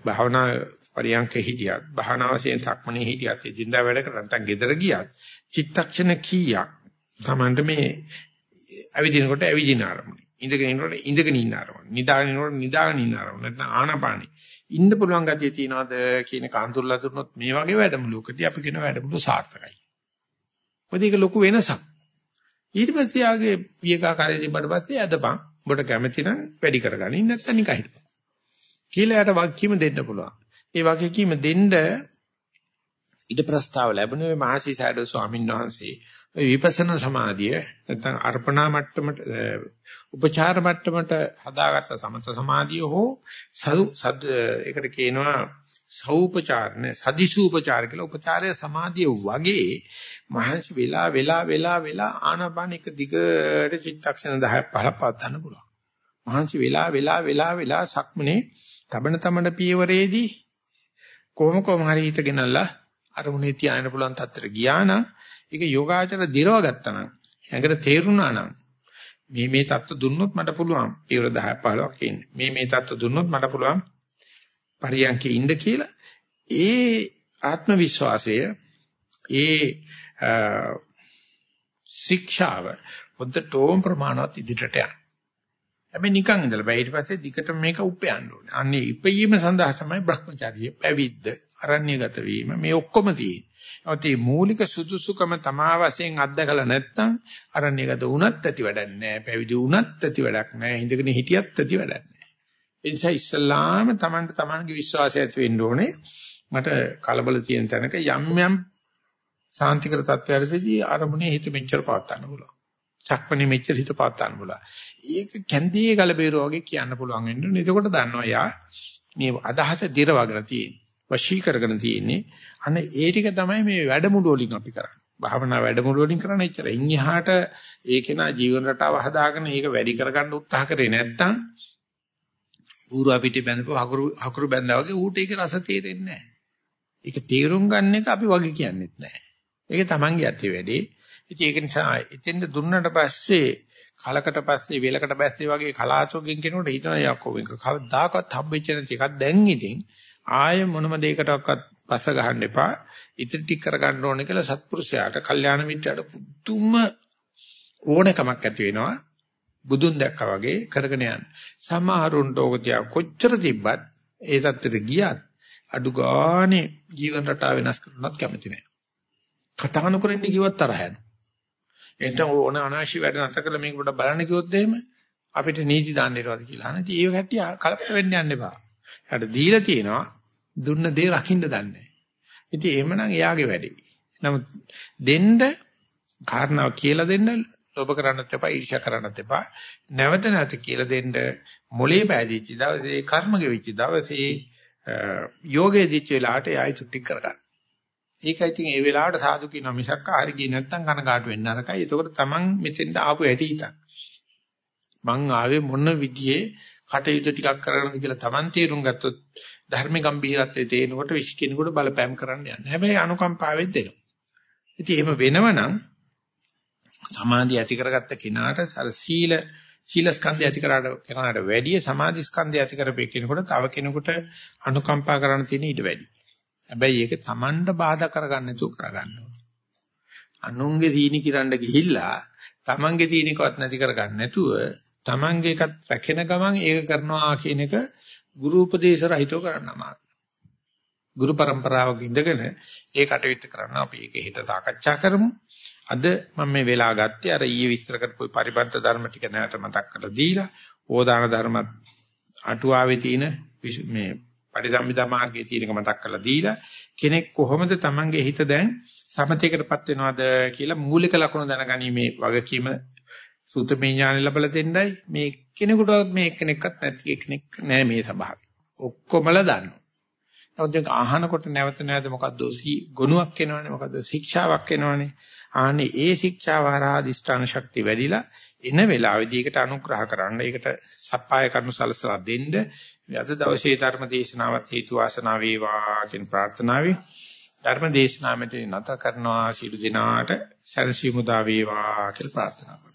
භාවනා පරියන්ක හිටියත් බහනාවසෙන් සක්මනේ හිටියත් ඉදින්දා වැඩ කර නැත්නම් ගෙදර ගියත් චිත්තක්ෂණ කීයක් Tamanට මේ ඇවිදිනකොට ඇවිදින අරමුණ. ඉඳගෙන ඉන්නකොට ඉඳගෙන ඉන්න අරමුණ. නිදාගෙන ඉන්නකොට නිදාගෙන ඉන්න අරමුණ. නැත්නම් ආනාපානෙ. ඉන්න පුළුවන් ගතිය තියනවාද කියන කාන්තුල්ලා දුන්නොත් මේ වගේ වැඩමුළුවකදී අපි කියන වැඩමුළුව සාර්ථකයි. මොකද ඒක ලොකු වෙනසක්. ඊට පස්සේ ආගේ පියකාකාරයේ තිබ්බට පස්සේ අදපන්. ඔබට කැමති නම් වැඩි කරගනින් නැත්නම් නිකන් හිටපන්. කියලා යට වගකීම දෙන්න පුළුවන්. ඒ වගකීම දෙන්න ඉද ප්‍රස්තාව ලැබුණේ මහසි සයඩෝ ස්වාමීන් වහන්සේ ඔය විපස්සනා සමාධිය නැත්නම් අර්පණා මට්ටමට උපචාර මට්ටමට හදාගත්ත සමත සමාධිය හෝ සද් ඒකට කියනවා සෞපචාරනේ සදිසූපචාර කියලා උපචාරය සමාධිය වගේ මහන්සි වෙලා වෙලා වෙලා වෙලා ආනපාන එක දිගට චිත්තක්ෂණ 10 15 පවත්වන්න පුළුවන්. මහන්සි වෙලා වෙලා වෙලා වෙලා සක්මනේ තබන තමන පියවරේදී කොහොම කොහම හරි හිතගෙනලා අරමුණේ තියාගෙන පුළුවන් තත්ත්වයට ගියා නම් ඒක යෝගාචර දිරව ගත්තා නම් ඇඟට තේරුණා නම් මේ මේ தত্ত্ব දුන්නොත් මට පුළුවන් පියවර 10 15ක් ඉන්න. මේ මේ தত্ত্ব දුන්නොත් මට පුළුවන් පරියන්කේ ඉන්න කියලා ඒ ආත්ම විශ්වාසය ඒ ශික්ෂාව හොඳටම ප්‍රමාණවත් ඉදිරියට යන. හැබැයි නිකන් ඉඳලා බෑ ඊට පස්සේ දිකට මේක උපයන්න ඕනේ. අන්නේ ඉපයීම සඳහා තමයි Brahmacharya පැවිද්ද අරණ්‍යගත වීම මේ ඔක්කොම තියෙන්නේ. ඒත් මේ මූලික සුදුසුකම තමා වශයෙන් අත්දකලා නැත්නම් අරණ්‍යගත වුණත් ඇති වැඩක් නැහැ. පැවිදි වුණත් ඇති වැඩක් නැහැ. ඉඳගෙන හිටියත් ඇති වැඩක් නැහැ. ඒ නිසා ඉස්සල්ලාම Tamanට Tamanගේ විශ්වාසය ඇති වෙන්න ඕනේ. මට කලබල තියෙන තැනක යම් යම් සාන්තිකර තත්ත්වයකදී අරමුණේ හිත මෙච්චර පවත් ගන්න පුළුවන්. චක්මනේ මෙච්චර හිත පවත් ගන්න පුළුවන්. ඒක කැන්දියේ ගලබේරෝ වගේ කියන්න පුළුවන් වෙන්නේ. එතකොට දන්නවා යා මේ අදහස දිරවගෙන තියෙන්නේ. වශී කරගෙන තියෙන්නේ. අන්න ඒ ටික තමයි මේ වැඩමුළු වලින් අපි කරන්නේ. භාවනා වැඩමුළු වලින් කරන්නේ එච්චර. ඉන් එහාට ඒකේන ජීවන රටාව හදාගෙන ඒක වැඩි කරගන්න උත්සාහ කරේ නැත්නම් ඌරුවා පිටි බැඳපුව හකුරු හකුරු බැඳා වගේ ඌට ඒක රස තේරෙන්නේ නැහැ. ඒක තේරුම් ගන්න එක අපි වගේ කියන්නේත් නැහැ. ඒක Tamange යත්තේ වැඩේ. ඉතින් ඒක නිසා එතෙන්ද දුන්නට පස්සේ කලකට පස්සේ වේලකට පස්සේ වගේ කලාතුරකින් කෙනෙකුට හිතන යකෝ මේක කවදාකවත් හම්බෙච්ච නැති එකක් දැන් ඉතින් ආය මොනම දෙයකටවත් පස්ස ගහන්න එපා. ඉතින් ටික කරගන්න ඕනේ කියලා සත්පුරුෂයාට, කල්යාණ මිත්‍රයාට පුදුම ඕනකමක් ඇති වෙනවා. බුදුන් දැක්කා වගේ කරගෙන යන්න. සමහරුන්ට ඕක තියා කොච්චර තිබ්බත් ඒ தත්තෙට ගියත් අඩු ගානේ ජීවන රටාව වෙනස් කරන්නත් කැමති නැහැ. කතා නොකරන්න කිව්වත් තරහ යනවා. එතන ඕන අනාශි වැඩ නැත කළ මේක පොඩ්ඩක් බලන්න කිව්වොත් එහෙම අපිට නීති දාන්න ඉරවද කියලා. අනේ ඉතින් ඒක කට්ටිය කලබල වෙන්න යන්න එපා. යාට දීලා තියෙනවා දුන්න දේ රකින්න දන්නේ. ඉතින් එහෙමනම් එයාගේ වැඩේ. නමුත් දෙන්න කාරණාව කියලා දෙන්න ලෝභ කරන්නත් එපා ඊර්ෂ්‍යා කරන්නත් එපා. නැවත නැවත කියලා දෙන්න මොලේ පෑදිච්ච දවසේ කර්ම ගෙවිච්ච දවසේ යෝගේ දිච්ච වෙලාවට ආයි තුටි කරගන්න. ඒකයි ඉතින් ඒ වෙලාවට සාදු කියන මිසක් හරි ගියේ නැත්තම් කනකාට වෙන්න අරකයි. එතකොට Taman මෙතෙන්ට ආපු ඇටි හිතන්න. මං ආවේ මොන විදියෙ කටයුතු ටිකක් කරගෙනද කියලා Taman තීරුම් ගත්තොත් ධර්ම ගම්භීරත්වයේ තේනකොට විශ් කෙනෙකුට බලපෑම් කරන්න යන්න. හැබැයි අනුකම්පාවෙත් දෙනවා. ඉතින් එහෙම වෙනවනම් සමාධිය ඇති කරගත්ත කෙනාට අර සීල සීල ස්කන්ධය ඇති කරාට කෙනාට වැඩිය සමාධි ස්කන්ධය ඇති කරපේ කෙනෙකුට තව කෙනෙකුට අනුකම්පා කරන්න තියෙන ඊට වැඩි. හැබැයි ඒක Tamanට බාධා කරගන්න නැතුව කරගන්න ඕනේ. අනුන්ගේ දීනි කිරන්න ගිහිල්ලා Tamanගේ දීනිකවත් නැති කරගන්න නැතුව Tamanගේ එකත් රැකෙන ගමන් ඒක කරනවා කියන එක ගුරු උපදේශ රහිතව කරන්න අමාරුයි. ගුරු પરම්පරාවක ඉඳගෙන ඒ කටයුත්ත කරන්න අපි ඒක හිත සාකච්ඡා කරමු. අද මම මේ වෙලා ගත්තේ අර ඊයේ විස්තර කරපු පරිබන්ත ධර්ම ටික නැවත මතක් කරලා දීලා ඕදාන ධර්මත් අටුවාවේ තියෙන මේ පරිසම්මිදා මාර්ගයේ තියෙනක මතක් කරලා දීලා කෙනෙක් කොහොමද Tamange හිත දැන් සමතේකටපත් වෙනවද කියලා මූලික ලක්ෂණ දැනගැනීමේ වගකීම සූත්‍රමය ඥාන ලැබලා දෙන්නයි මේ කෙනෙකුටවත් මේ එක්කෙනෙක්වත් නැති කෙනෙක් නෑ මේ ස්වභාවය. ඔක්කොමලා දන්නවා. නමුත් දැන් අහනකොට නැවත නැවත මොකද්ද ගුණයක් එනවනේ මොකද්ද ශික්ෂාවක් එනවනේ. ආන්නේ ඒ ශික්ෂාව හරහා දිෂ්ඨාන ශක්තිය වැඩිලා එන වෙලාවෙදී ඒකට අනුග්‍රහ කරන්න ඒකට සප්පාය කරනු සලසලා දෙන්න අද දවසේ ධර්ම දේශනාවත් හේතු වාසනා වේවා කියන ප්‍රාර්ථනාවෙන් ධර්ම දේශනාව මෙතන නැත කරනවා සිළු දිනාට සැලසීමු දා වේවා කියලා ප්‍රාර්ථනා